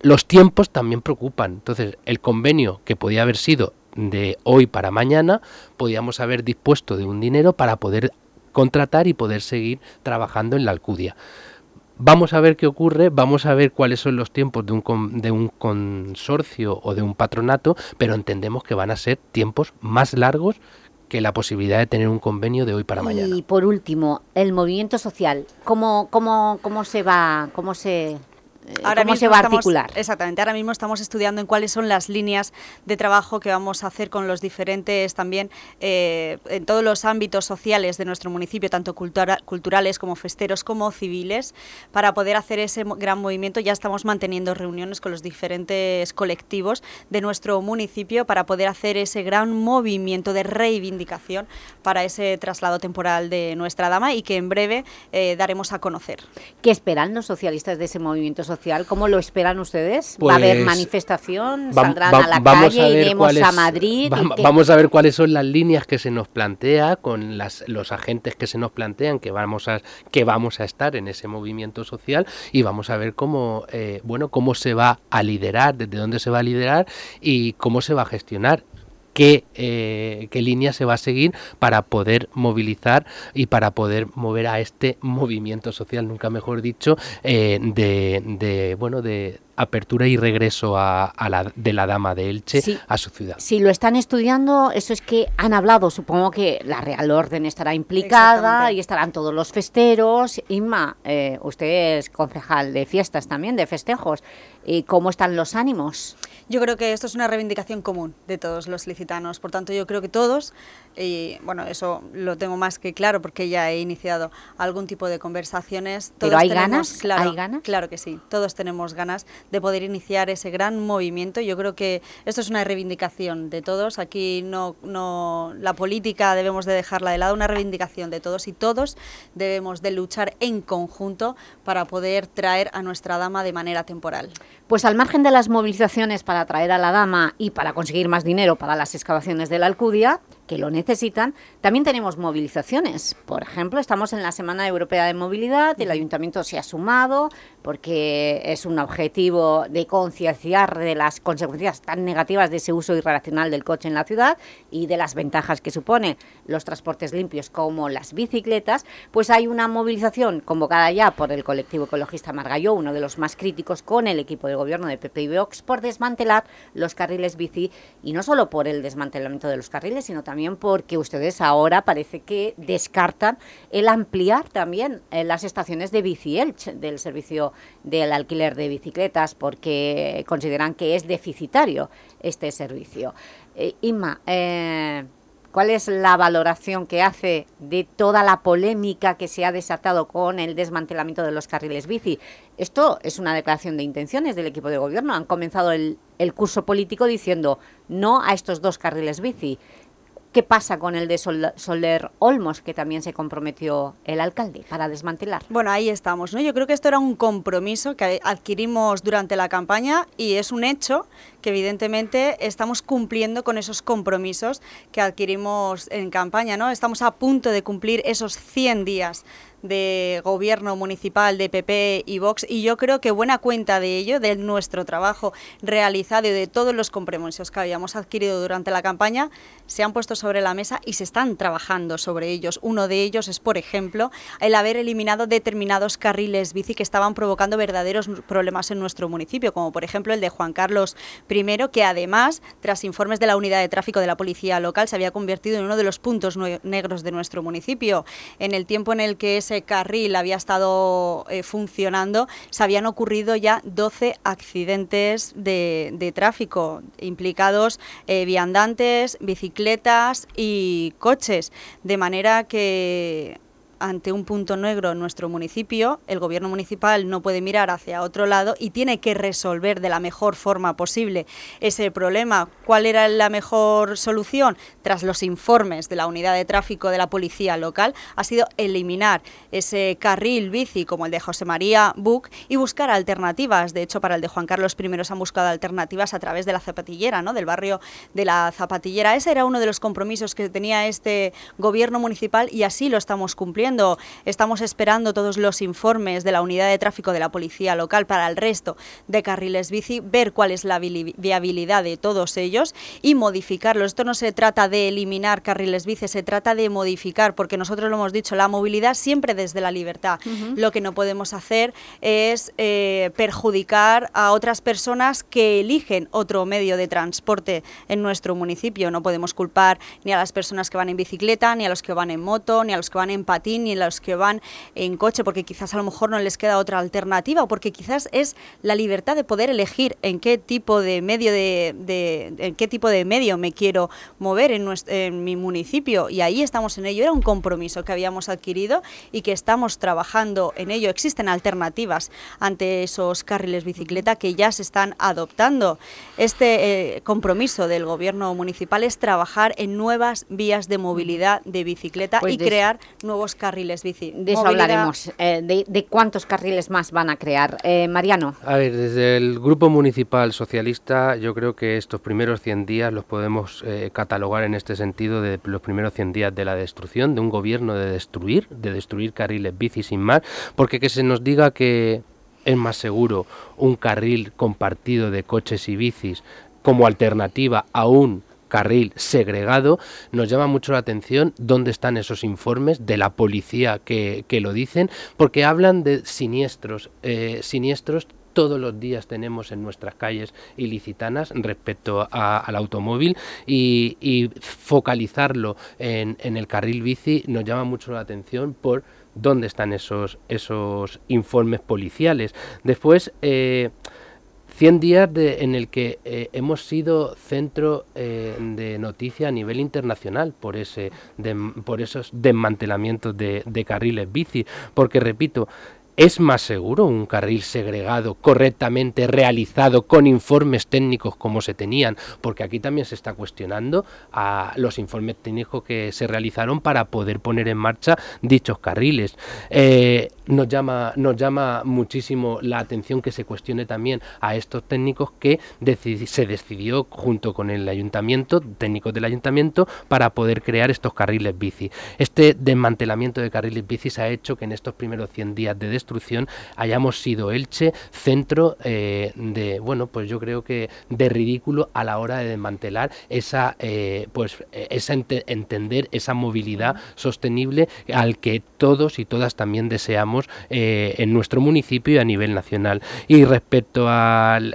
Los tiempos también preocupan. Entonces, el convenio que podía haber sido de hoy para mañana, podíamos haber dispuesto de un dinero para poder contratar y poder seguir trabajando en la Alcudia. Vamos a ver qué ocurre, vamos a ver cuáles son los tiempos de un, con- de un consorcio o de un patronato, pero entendemos que van a ser tiempos más largos que la posibilidad de tener un convenio de hoy para mañana. Y por último, el movimiento social, ¿cómo, cómo, cómo se va, cómo se, eh, cómo se va a estamos- articular? exactamente, ahora mismo estamos estudiando en cuáles son las líneas de trabajo que vamos a hacer con los diferentes también, eh, en todos los ámbitos sociales de nuestro municipio, tanto cultura- culturales como festeros como civiles, para poder hacer ese gran movimiento. Ya estamos manteniendo reuniones con los diferentes colectivos de nuestro municipio para poder hacer ese gran movimiento de reivindicación para ese traslado temporal de nuestra dama y que en breve eh, daremos a conocer. ¿Qué esperan los socialistas de ese movimiento social? Social, ¿cómo lo esperan ustedes? ¿Va a haber Pues, manifestación? ¿Saldrán va- a la vamos calle? a ver ¿Iremos a Madrid? vamos a ver cuáles son las líneas que se nos plantea con las, los agentes que se nos plantean que vamos a que vamos a estar en ese movimiento social y vamos a ver cómo eh, bueno cómo se va a liderar, desde dónde se va a liderar y cómo se va a gestionar qué, eh, qué línea se va a seguir para poder movilizar y para poder mover a este movimiento social, nunca mejor dicho, eh, de, de, bueno de apertura y regreso a, a la, de la dama de Elche Sí. a su ciudad. Si lo están estudiando, eso es que han hablado, supongo que la Real Orden estará implicada y estarán todos los festeros. Inma, eh, usted es concejal de fiestas también, de festejos. ¿Y cómo están los ánimos? Yo creo que esto es una reivindicación común de todos los licitanos, por tanto yo creo que todos, y bueno, eso lo tengo más que claro porque ya he iniciado algún tipo de conversaciones. ¿Pero Todos hay tenemos- ganas? Claro, ¿Hay ganas? Claro que sí, todos tenemos ganas de poder iniciar ese gran movimiento. Yo creo que esto es una reivindicación de todos, aquí no, no la política debemos de dejarla de lado, una reivindicación de todos y todos debemos de luchar en conjunto para poder traer a nuestra dama de manera temporal. Pues al margen de las movilizaciones para traer a la dama y para conseguir más dinero para las excavaciones de la Alcudia, que lo necesitan, también tenemos movilizaciones. Por ejemplo, estamos en la Semana Europea de Movilidad, el Ayuntamiento se ha sumado porque es un objetivo de concienciar de las consecuencias tan negativas de ese uso irracional del coche en la ciudad y de las ventajas que supone los transportes limpios como las bicicletas, pues hay una movilización convocada ya por el colectivo ecologista Margalló, uno de los más críticos con el equipo de gobierno de PP y Vox, por desmantelar los carriles bici y no solo por el desmantelamiento de los carriles, sino también porque ustedes ahora parece que descartan el ampliar también eh, las estaciones de bici Elche, del servicio del alquiler de bicicletas, porque consideran que es deficitario este servicio. Eh, Inma, eh, ¿Cuál es la valoración que hace de toda la polémica que se ha desatado con el desmantelamiento de los carriles bici? Esto es una declaración de intenciones del equipo de gobierno. Han comenzado el curso político diciendo no a estos dos carriles bici. ¿Qué pasa con el de Sol- Soler Olmos, que también se comprometió el alcalde para desmantelar? Bueno, ahí estamos, ¿no? Yo creo que esto era un compromiso que adquirimos durante la campaña y es un hecho que evidentemente estamos cumpliendo con esos compromisos que adquirimos en campaña, ¿no? Estamos a punto de cumplir esos 100 días de gobierno municipal de PP y Vox y yo creo que buena cuenta de ello, de nuestro trabajo realizado y de todos los compromisos que habíamos adquirido durante la campaña, se han puesto sobre la mesa y se están trabajando sobre ellos. Uno de ellos es, por ejemplo, el haber eliminado determinados carriles bici que estaban provocando verdaderos problemas en nuestro municipio, como por ejemplo el de Juan Carlos I, que además, tras informes de la unidad de tráfico de la policía local, se había convertido en uno de los puntos negros de nuestro municipio. En el tiempo en el que ese carril había estado eh, funcionando, se habían ocurrido ya 12 accidentes de, de tráfico implicados eh, viandantes, bicicletas y coches, de manera que ante un punto negro en nuestro municipio, el gobierno municipal no puede mirar hacia otro lado y tiene que resolver de la mejor forma posible ese problema. ¿Cuál era la mejor solución? Tras los informes de la unidad de tráfico de la policía local, ha sido eliminar ese carril bici como el de José María Buc y buscar alternativas. De hecho, para el de Juan Carlos I han buscado alternativas a través de la zapatillera, ¿no? del barrio de la zapatillera. Ese era uno de los compromisos que tenía este gobierno municipal y así lo estamos cumpliendo. Estamos esperando todos los informes de la unidad de tráfico de la policía local para el resto de carriles bici, ver cuál es la viabilidad de todos ellos y modificarlos. Esto no se trata de eliminar carriles bici, se trata de modificar, porque nosotros lo hemos dicho, la movilidad siempre desde la libertad. Lo que no podemos hacer es eh, perjudicar a otras personas que eligen otro medio de transporte en nuestro municipio. No podemos culpar ni a las personas que van en bicicleta, ni a los que van en moto, ni a los que van en patín, ni a los que van en coche, porque quizás a lo mejor no les queda otra alternativa, o porque quizás es la libertad de poder elegir en qué tipo de medio de, de- en qué tipo de medio me quiero mover en, mi municipio. Y ahí estamos en ello. Era un compromiso que habíamos adquirido y que estamos trabajando en ello. Existen alternativas ante esos carriles bicicleta que ya se están adoptando. Este eh, compromiso del gobierno municipal es trabajar en nuevas vías de movilidad de bicicleta Pues y crear nuevos carriles bici. De eso hablaremos, eh, de, cuántos carriles más van a crear. Eh, Mariano. A ver, desde el Grupo Municipal Socialista yo creo que estos primeros 100 días los podemos eh, catalogar en este sentido de los primeros 100 días de la destrucción, de un gobierno de destruir, de destruir carriles bici sin más, porque que se nos diga que es más seguro un carril compartido de coches y bicis como alternativa a un carril segregado, nos llama mucho la atención dónde están esos informes de la policía que, lo dicen, porque hablan de siniestros, eh, siniestros todos los días tenemos en nuestras calles ilicitanas respecto al automóvil y, focalizarlo en, el carril bici nos llama mucho la atención por dónde están esos, esos informes policiales. Después, eh, 100 días en el que eh, hemos sido centro eh, de noticia a nivel internacional por ese por esos desmantelamientos de, de carriles bici. Porque repito ¿Es más seguro un carril segregado, correctamente realizado, con informes técnicos como se tenían? Porque aquí también se está cuestionando a los informes técnicos que se realizaron para poder poner en marcha dichos carriles. Eh, nos llama, nos llama muchísimo la atención que se cuestione también a estos técnicos que se decidió junto con el ayuntamiento, técnicos del ayuntamiento, para poder crear estos carriles bici. Este desmantelamiento de carriles bici ha hecho que en estos primeros 100 días de destrucción hayamos sido Elche centro eh, de, bueno, pues yo creo que de ridículo a la hora de desmantelar esa, eh, pues esa entender esa movilidad sostenible al que todos y todas también deseamos eh, en nuestro municipio y a nivel nacional. Y respecto al,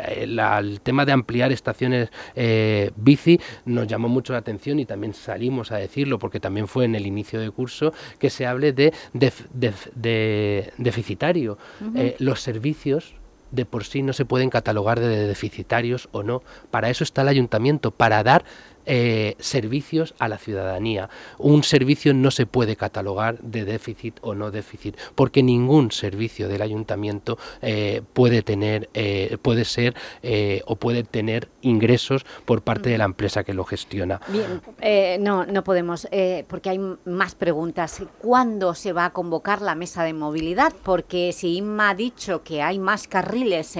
tema de ampliar estaciones eh, bici, nos llamó mucho la atención y también salimos a decirlo porque también fue en el inicio de curso que se hable de, deficitario. Eh, los servicios de por sí no se pueden catalogar de deficitarios o no. Para eso está el ayuntamiento, para dar eh, servicios a la ciudadanía. Un servicio no se puede catalogar de déficit o no déficit, porque ningún servicio del ayuntamiento eh, puede tener, eh, puede ser o puede tener ingresos por parte de la empresa que lo gestiona. Bien, no, no podemos, porque hay más preguntas. ¿Cuándo se va a convocar la mesa de movilidad? Porque si Inma ha dicho que hay más carriles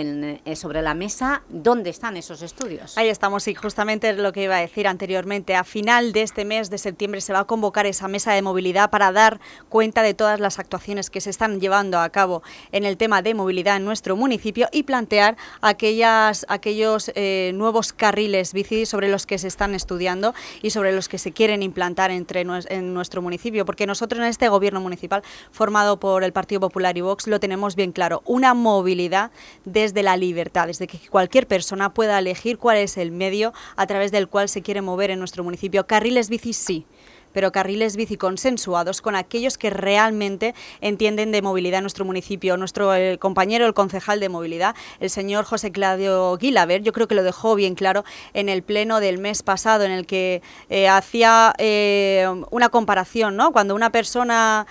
sobre la mesa, ¿dónde están esos estudios? Ahí estamos, y justamente lo que iba a decir anteriormente, a final de este mes de septiembre se va a convocar esa mesa de movilidad para dar cuenta de todas las actuaciones que se están llevando a cabo en el tema de movilidad en nuestro municipio y plantear aquellas, aquellos eh, nuevos carriles bici sobre los que se están estudiando y sobre los que se quieren implantar entre, en nuestro municipio, porque nosotros en este gobierno municipal formado por el Partido Popular y Vox lo tenemos bien claro, una movilidad desde la libertad, desde que cualquier persona pueda elegir cuál es el medio a través del cual se quiere mover en nuestro municipio. Carriles bici sí, pero carriles bici consensuados con aquellos que realmente entienden de movilidad en nuestro municipio. Nuestro eh, compañero, el concejal de movilidad, el señor José Claudio Guilaber, yo creo que lo dejó bien claro en el pleno del mes pasado, en el que eh, hacía eh, una comparación, ¿no? Cuando una persona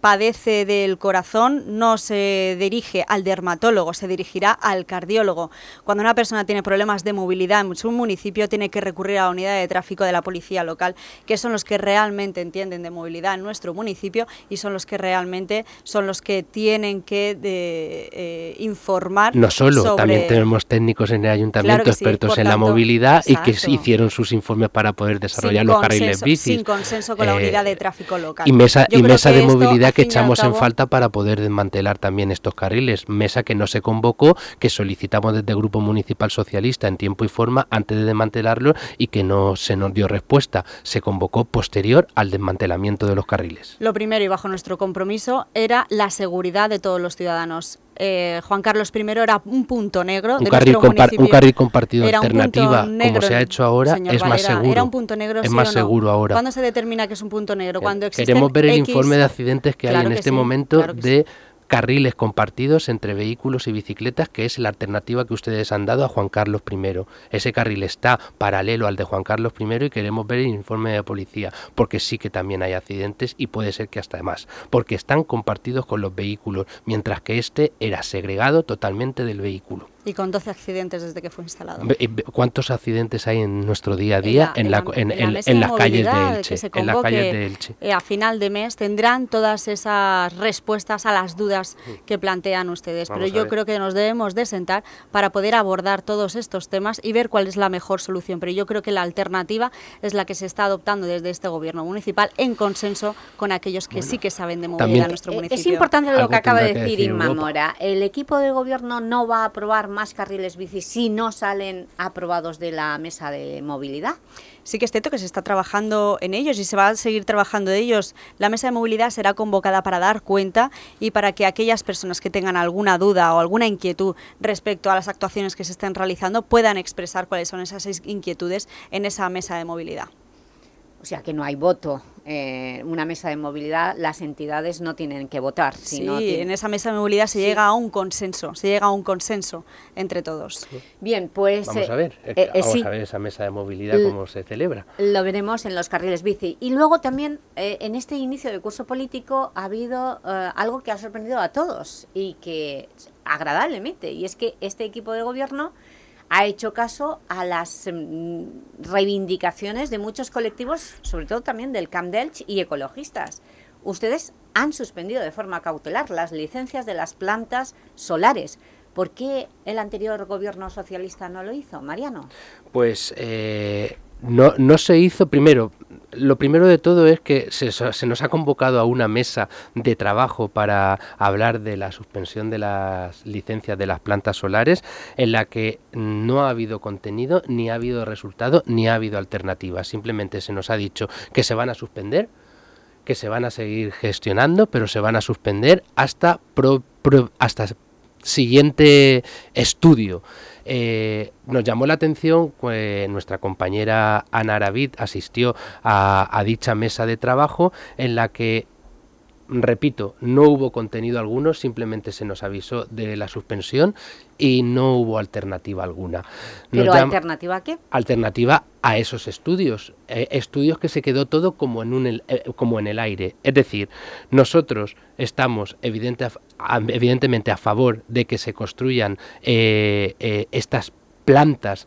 padece del corazón, no se dirige al dermatólogo, se dirigirá al cardiólogo. Cuando una persona tiene problemas de movilidad en su municipio, tiene que recurrir a la unidad de tráfico de la policía local, que son los que realmente entienden de movilidad en nuestro municipio y son los que realmente son los que tienen que eh, informar. No solo, también tenemos técnicos en el ayuntamiento, expertos en la movilidad y que hicieron sus informes para poder desarrollar los carriles bici. Sin consenso con la unidad de eh, tráfico local. Y mesa, y mesa de movilidad que echamos en falta para poder desmantelar también estos carriles. Mesa que no se convocó, que solicitamos desde el Grupo Municipal Socialista en tiempo y forma antes de desmantelarlo y que no se nos dio respuesta. Se convocó posterior al desmantelamiento de los carriles. Lo primero y bajo nuestro compromiso era la seguridad de todos los ciudadanos. Eh, Juan Carlos I era un punto negro un carril, un carril compartido alternativa como se ha hecho ahora es más seguro era un punto negro, es más seguro ahora ¿cuándo se determina que es un punto negro? Eh, cuando queremos ver el informe de accidentes que hay en este momento de carriles compartidos entre vehículos y bicicletas, que es la alternativa que ustedes han dado a Juan Carlos I. Ese carril está paralelo al de Juan Carlos I y queremos ver el informe de policía, porque sí que también hay accidentes y puede ser que hasta más, porque están compartidos con los vehículos, mientras que este era segregado totalmente del vehículo. Y con 12 accidentes desde que fue instalado. ¿Cuántos accidentes hay en nuestro día a día en, la, en, en, las calles de Elche? en las calles de Elche. a final de mes tendrán todas esas respuestas a las dudas que plantean ustedes. Pero yo creo que nos debemos de sentar para poder abordar todos estos temas y ver cuál es la mejor solución. Pero yo creo que la alternativa es la que se está adoptando desde este gobierno municipal en consenso con aquellos que sí que saben de movilidad en nuestro municipio. Es importante lo que acaba de decir Inma Mora. El equipo de gobierno no va a aprobar más carriles bici si no salen aprobados de la mesa de movilidad? Sí que es cierto que se está trabajando en ellos y se va a seguir trabajando en ellos. La mesa de movilidad será convocada para dar cuenta y para que aquellas personas que tengan alguna duda o alguna inquietud respecto a las actuaciones que se estén realizando puedan expresar cuáles son esas inquietudes en esa mesa de movilidad. O sea que no hay voto. Eh, una mesa de movilidad, las entidades no tienen que votar. Sí, en esa mesa de movilidad se llega a un consenso, se llega a un consenso entre todos. Bien, pues... Vamos a ver, eh, eh, vamos a ver esa mesa de movilidad cómo se celebra. Lo veremos en los carriles bici. Y luego también, en este inicio de curso político, ha habido algo que ha sorprendido a todos y que agradablemente, y es que este equipo de gobierno ha hecho caso a las mm, reivindicaciones de muchos colectivos, sobre todo también del Camp Delch y ecologistas. Ustedes han suspendido de forma cautelar las licencias de las plantas solares. ¿Por qué el anterior gobierno socialista no lo hizo, Mariano? Pues eh, no, no se hizo primero lo primero de todo es que se, nos ha convocado a una mesa de trabajo para hablar de la suspensión de las licencias de las plantas solares, en la que no ha habido contenido, ni ha habido resultado, ni ha habido alternativa. Simplemente se nos ha dicho que se van a suspender, que se van a seguir gestionando, pero se van a suspender hasta, hasta siguiente estudio. Eh, nos llamó la atención que nuestra compañera Ana Aravid asistió a, dicha mesa de trabajo en la que repito, no hubo contenido alguno, simplemente se nos avisó de la suspensión y no hubo alternativa alguna. ¿Pero alternativa a qué? Alternativa a esos estudios, eh, estudios que se quedó todo como en, un, eh, como en el aire. Es decir, nosotros estamos evidente, evidentemente a favor de que se construyan eh, estas plantas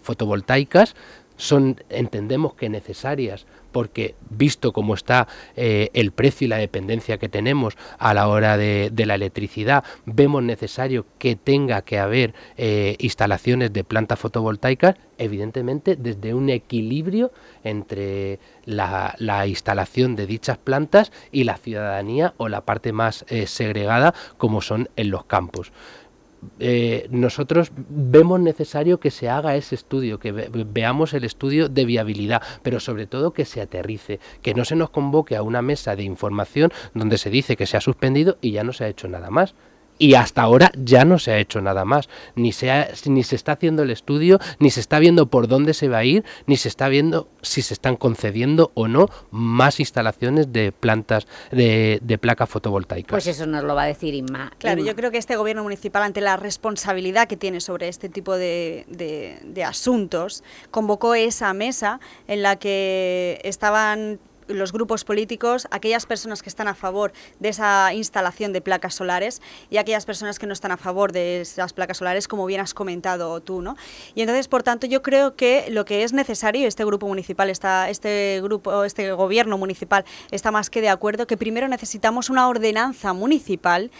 fotovoltaicas, son, entendemos que necesarias porque visto cómo está eh, el precio y la dependencia que tenemos a la hora de, la electricidad, vemos necesario que tenga que haber eh, instalaciones de plantas fotovoltaicas, evidentemente desde un equilibrio entre la, instalación de dichas plantas y la ciudadanía o la parte más eh, segregada como son en los campos. Eh, nosotros vemos necesario que se haga ese estudio, que veamos el estudio de viabilidad, pero sobre todo que se aterrice, que no se nos convoque a una mesa de información donde se dice que se ha suspendido y ya no se ha hecho nada más y hasta ahora ya no se ha hecho nada más. Ni se, ni se está haciendo el estudio, ni se está viendo por dónde se va a ir, ni se está viendo si se están concediendo o no más instalaciones de plantas de, de placas fotovoltaicas. Pues eso nos lo va a decir Inma. Claro, yo creo que este gobierno municipal, ante la responsabilidad que tiene sobre este tipo de, de asuntos, convocó esa mesa en la que estaban los grupos políticos, aquellas personas que están a favor de esa instalación de placas solares y aquellas personas que no están a favor de esas placas solares, como bien has comentado tú, ¿no? Y entonces, por tanto, yo creo que lo que es necesario, este grupo municipal, está, este grupo, este gobierno municipal está más que de acuerdo, que primero necesitamos una ordenanza municipal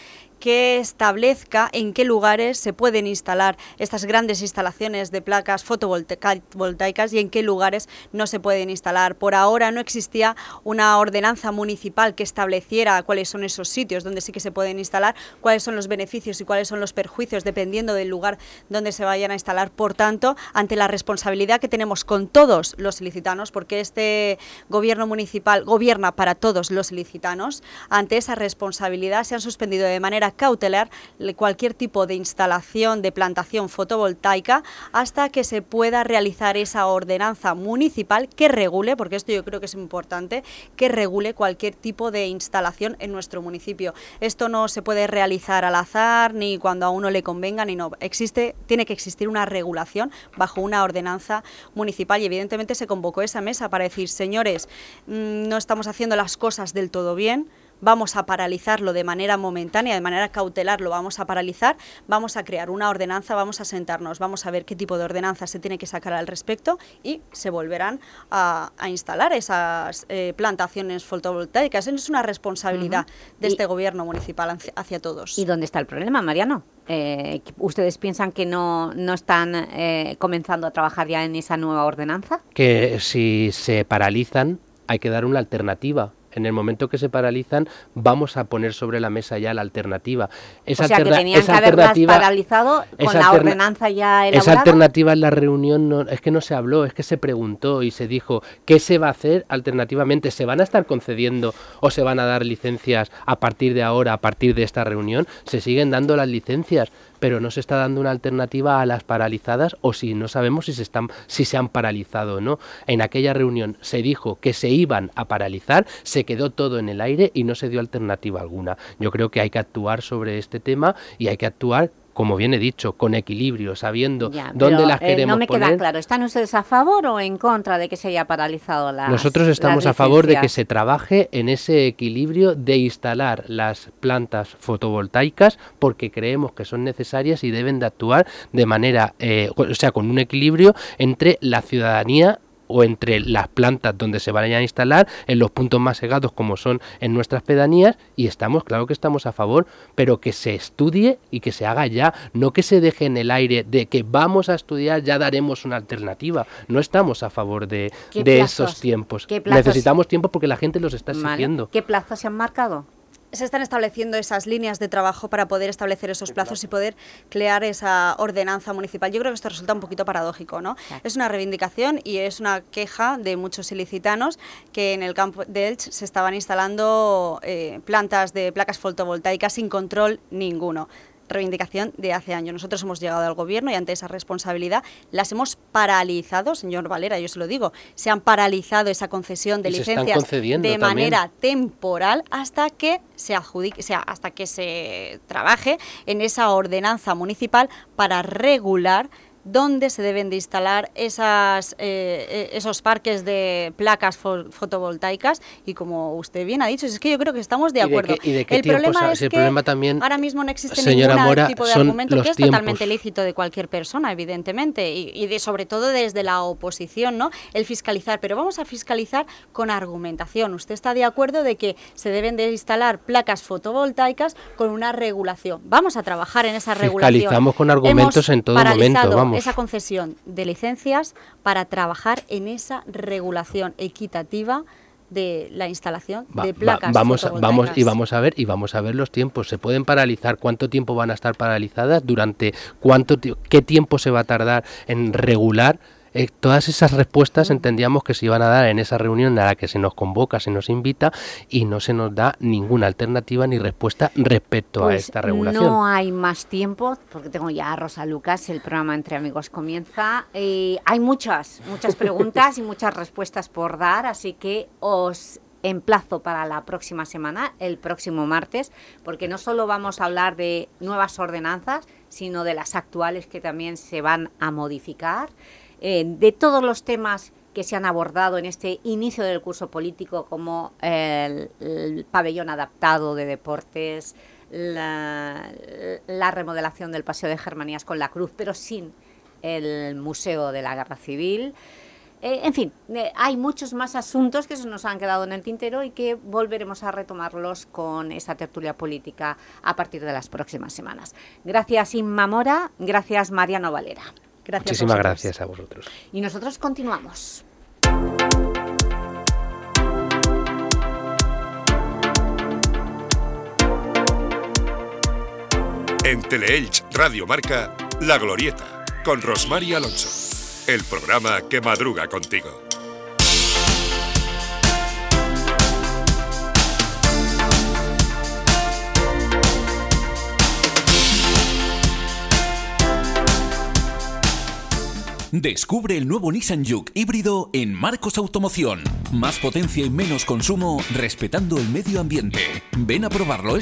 que establezca en qué lugares se pueden instalar estas grandes instalaciones de placas fotovoltaicas y en qué lugares no se pueden instalar. Por ahora no existía una ordenanza municipal que estableciera cuáles son esos sitios donde sí que se pueden instalar, cuáles son los beneficios y cuáles son los perjuicios dependiendo del lugar donde se vayan a instalar. Por tanto, ante la responsabilidad que tenemos con todos los ilicitanos, porque este gobierno municipal gobierna para todos los ilicitanos, ante esa responsabilidad se han suspendido de manera cautelar cualquier tipo de instalación de plantación fotovoltaica hasta que se pueda realizar esa ordenanza municipal que regule, porque esto yo creo que es importante, que regule cualquier tipo de instalación en nuestro municipio. Esto no se puede realizar al azar ni cuando a uno le convenga ni no. Existe, tiene que existir una regulación bajo una ordenanza municipal y evidentemente se convocó esa mesa para decir, señores, mm, no estamos haciendo las cosas del todo bien, vamos a paralizarlo de manera momentánea, de manera cautelar, lo vamos a paralizar, vamos a crear una ordenanza, vamos a sentarnos, vamos a ver qué tipo de ordenanza se tiene que sacar al respecto y se volverán a, instalar esas eh, plantaciones fotovoltaicas. Es una responsabilidad de este gobierno municipal hacia todos. ¿Y dónde está el problema, Mariano? Eh, ¿Ustedes piensan que no, no están eh, comenzando a trabajar ya en esa nueva ordenanza? Que si se paralizan hay que dar una alternativa en el momento que se paralizan, vamos a poner sobre la mesa ya la alternativa. Esa o sea, que tenían que haberlas paralizado con la ordenanza ya elaborada. Esa alternativa en la reunión no, es que no se habló, es que se preguntó y se dijo qué se va a hacer alternativamente. ¿Se van a estar concediendo o se van a dar licencias a partir de ahora, a partir de esta reunión? Se siguen dando las licencias pero no se está dando una alternativa a las paralizadas o si no sabemos si se están si se han paralizado o no. En aquella reunión se dijo que se iban a paralizar, se quedó todo en el aire y no se dio alternativa alguna. Yo creo que hay que actuar sobre este tema y hay que actuar como bien he dicho, con equilibrio, sabiendo dónde las queremos eh, No me queda claro, ¿están ustedes a favor o en contra de que se haya paralizado la Nosotros estamos a favor de que se trabaje en ese equilibrio de instalar las plantas fotovoltaicas porque creemos que son necesarias y deben de actuar de manera, eh, o sea, con un equilibrio entre la ciudadanía o entre las plantas donde se vayan a instalar, en los puntos más segados como son en nuestras pedanías, y estamos, claro que estamos a favor, pero que se estudie y que se haga ya, no que se deje en el aire de que vamos a estudiar, ya daremos una alternativa. No estamos a favor de, esos tiempos. Necesitamos tiempo porque la gente los está exigiendo. ¿Qué plazos se han marcado? Se están estableciendo esas líneas de trabajo para poder establecer esos plazos y poder crear esa ordenanza municipal. Yo creo que esto resulta un poquito paradójico, ¿no? Es una reivindicación y es una queja de muchos ilicitanos que en el campo de Elche se estaban instalando eh, plantas de placas fotovoltaicas sin control ninguno reivindicación de hace años. Nosotros hemos llegado al gobierno y ante esa responsabilidad las hemos paralizado, señor Valera, yo se lo digo, se han paralizado esa concesión de licencias de manera temporal hasta que se adjudique, sea, hasta que se trabaje en esa ordenanza municipal para regular dónde se deben de instalar esas, eh, eh, esos parques de placas fotovoltaicas y como usted bien ha dicho, es que yo creo que estamos de acuerdo. el problema es que también, ahora mismo no existe ningún tipo de argumento que es totalmente lícito de cualquier persona, evidentemente, y, de, sobre todo desde la oposición, ¿no? El fiscalizar, pero vamos a fiscalizar con argumentación. Usted está de acuerdo de que se deben de instalar placas fotovoltaicas con una regulación. Vamos a trabajar en esa regulación. Fiscalizamos con argumentos en todo momento, vamos esa concesión de licencias para trabajar en esa regulación equitativa de la instalación de placas vamos vamos y vamos a ver y vamos a ver los tiempos. Se pueden paralizar cuánto tiempo van a estar paralizadas durante cuánto qué tiempo se va a tardar en regular eh, todas esas respuestas entendíamos que se iban a dar en esa reunión a la que se nos convoca, se nos invita y no se nos da ninguna alternativa ni respuesta respecto a pues esta regulación. No hay más tiempo, porque tengo ya a Rosa Lucas, el programa Entre Amigos comienza. Eh, hay muchas, muchas preguntas y muchas respuestas por dar, así que os emplazo para la próxima semana, el próximo martes, porque no solo vamos a hablar de nuevas ordenanzas, sino de las actuales que también se van a modificar, eh, de todos los temas que se han abordado en este inicio del curso político, como el, pabellón adaptado de deportes, la, remodelación del Paseo de Germanías con la Cruz, pero sin el Museo de la Guerra Civil. Eh, en fin, eh, hay muchos más asuntos que se nos han quedado en el tintero y que volveremos a retomarlos con esa tertulia política a partir de las próximas semanas. Gracias Inma Mora, gracias Mariano Valera. Muchísimas gracias a vosotros. Y nosotros continuamos. En Teleelch Radio Marca, La Glorieta, con Rosmar Alonso. El programa que madruga contigo. Descubre el nuevo Nissan Juke híbrido en Marcos Automoción. Más potencia y menos consumo respetando el medio ambiente. Ven a probarlo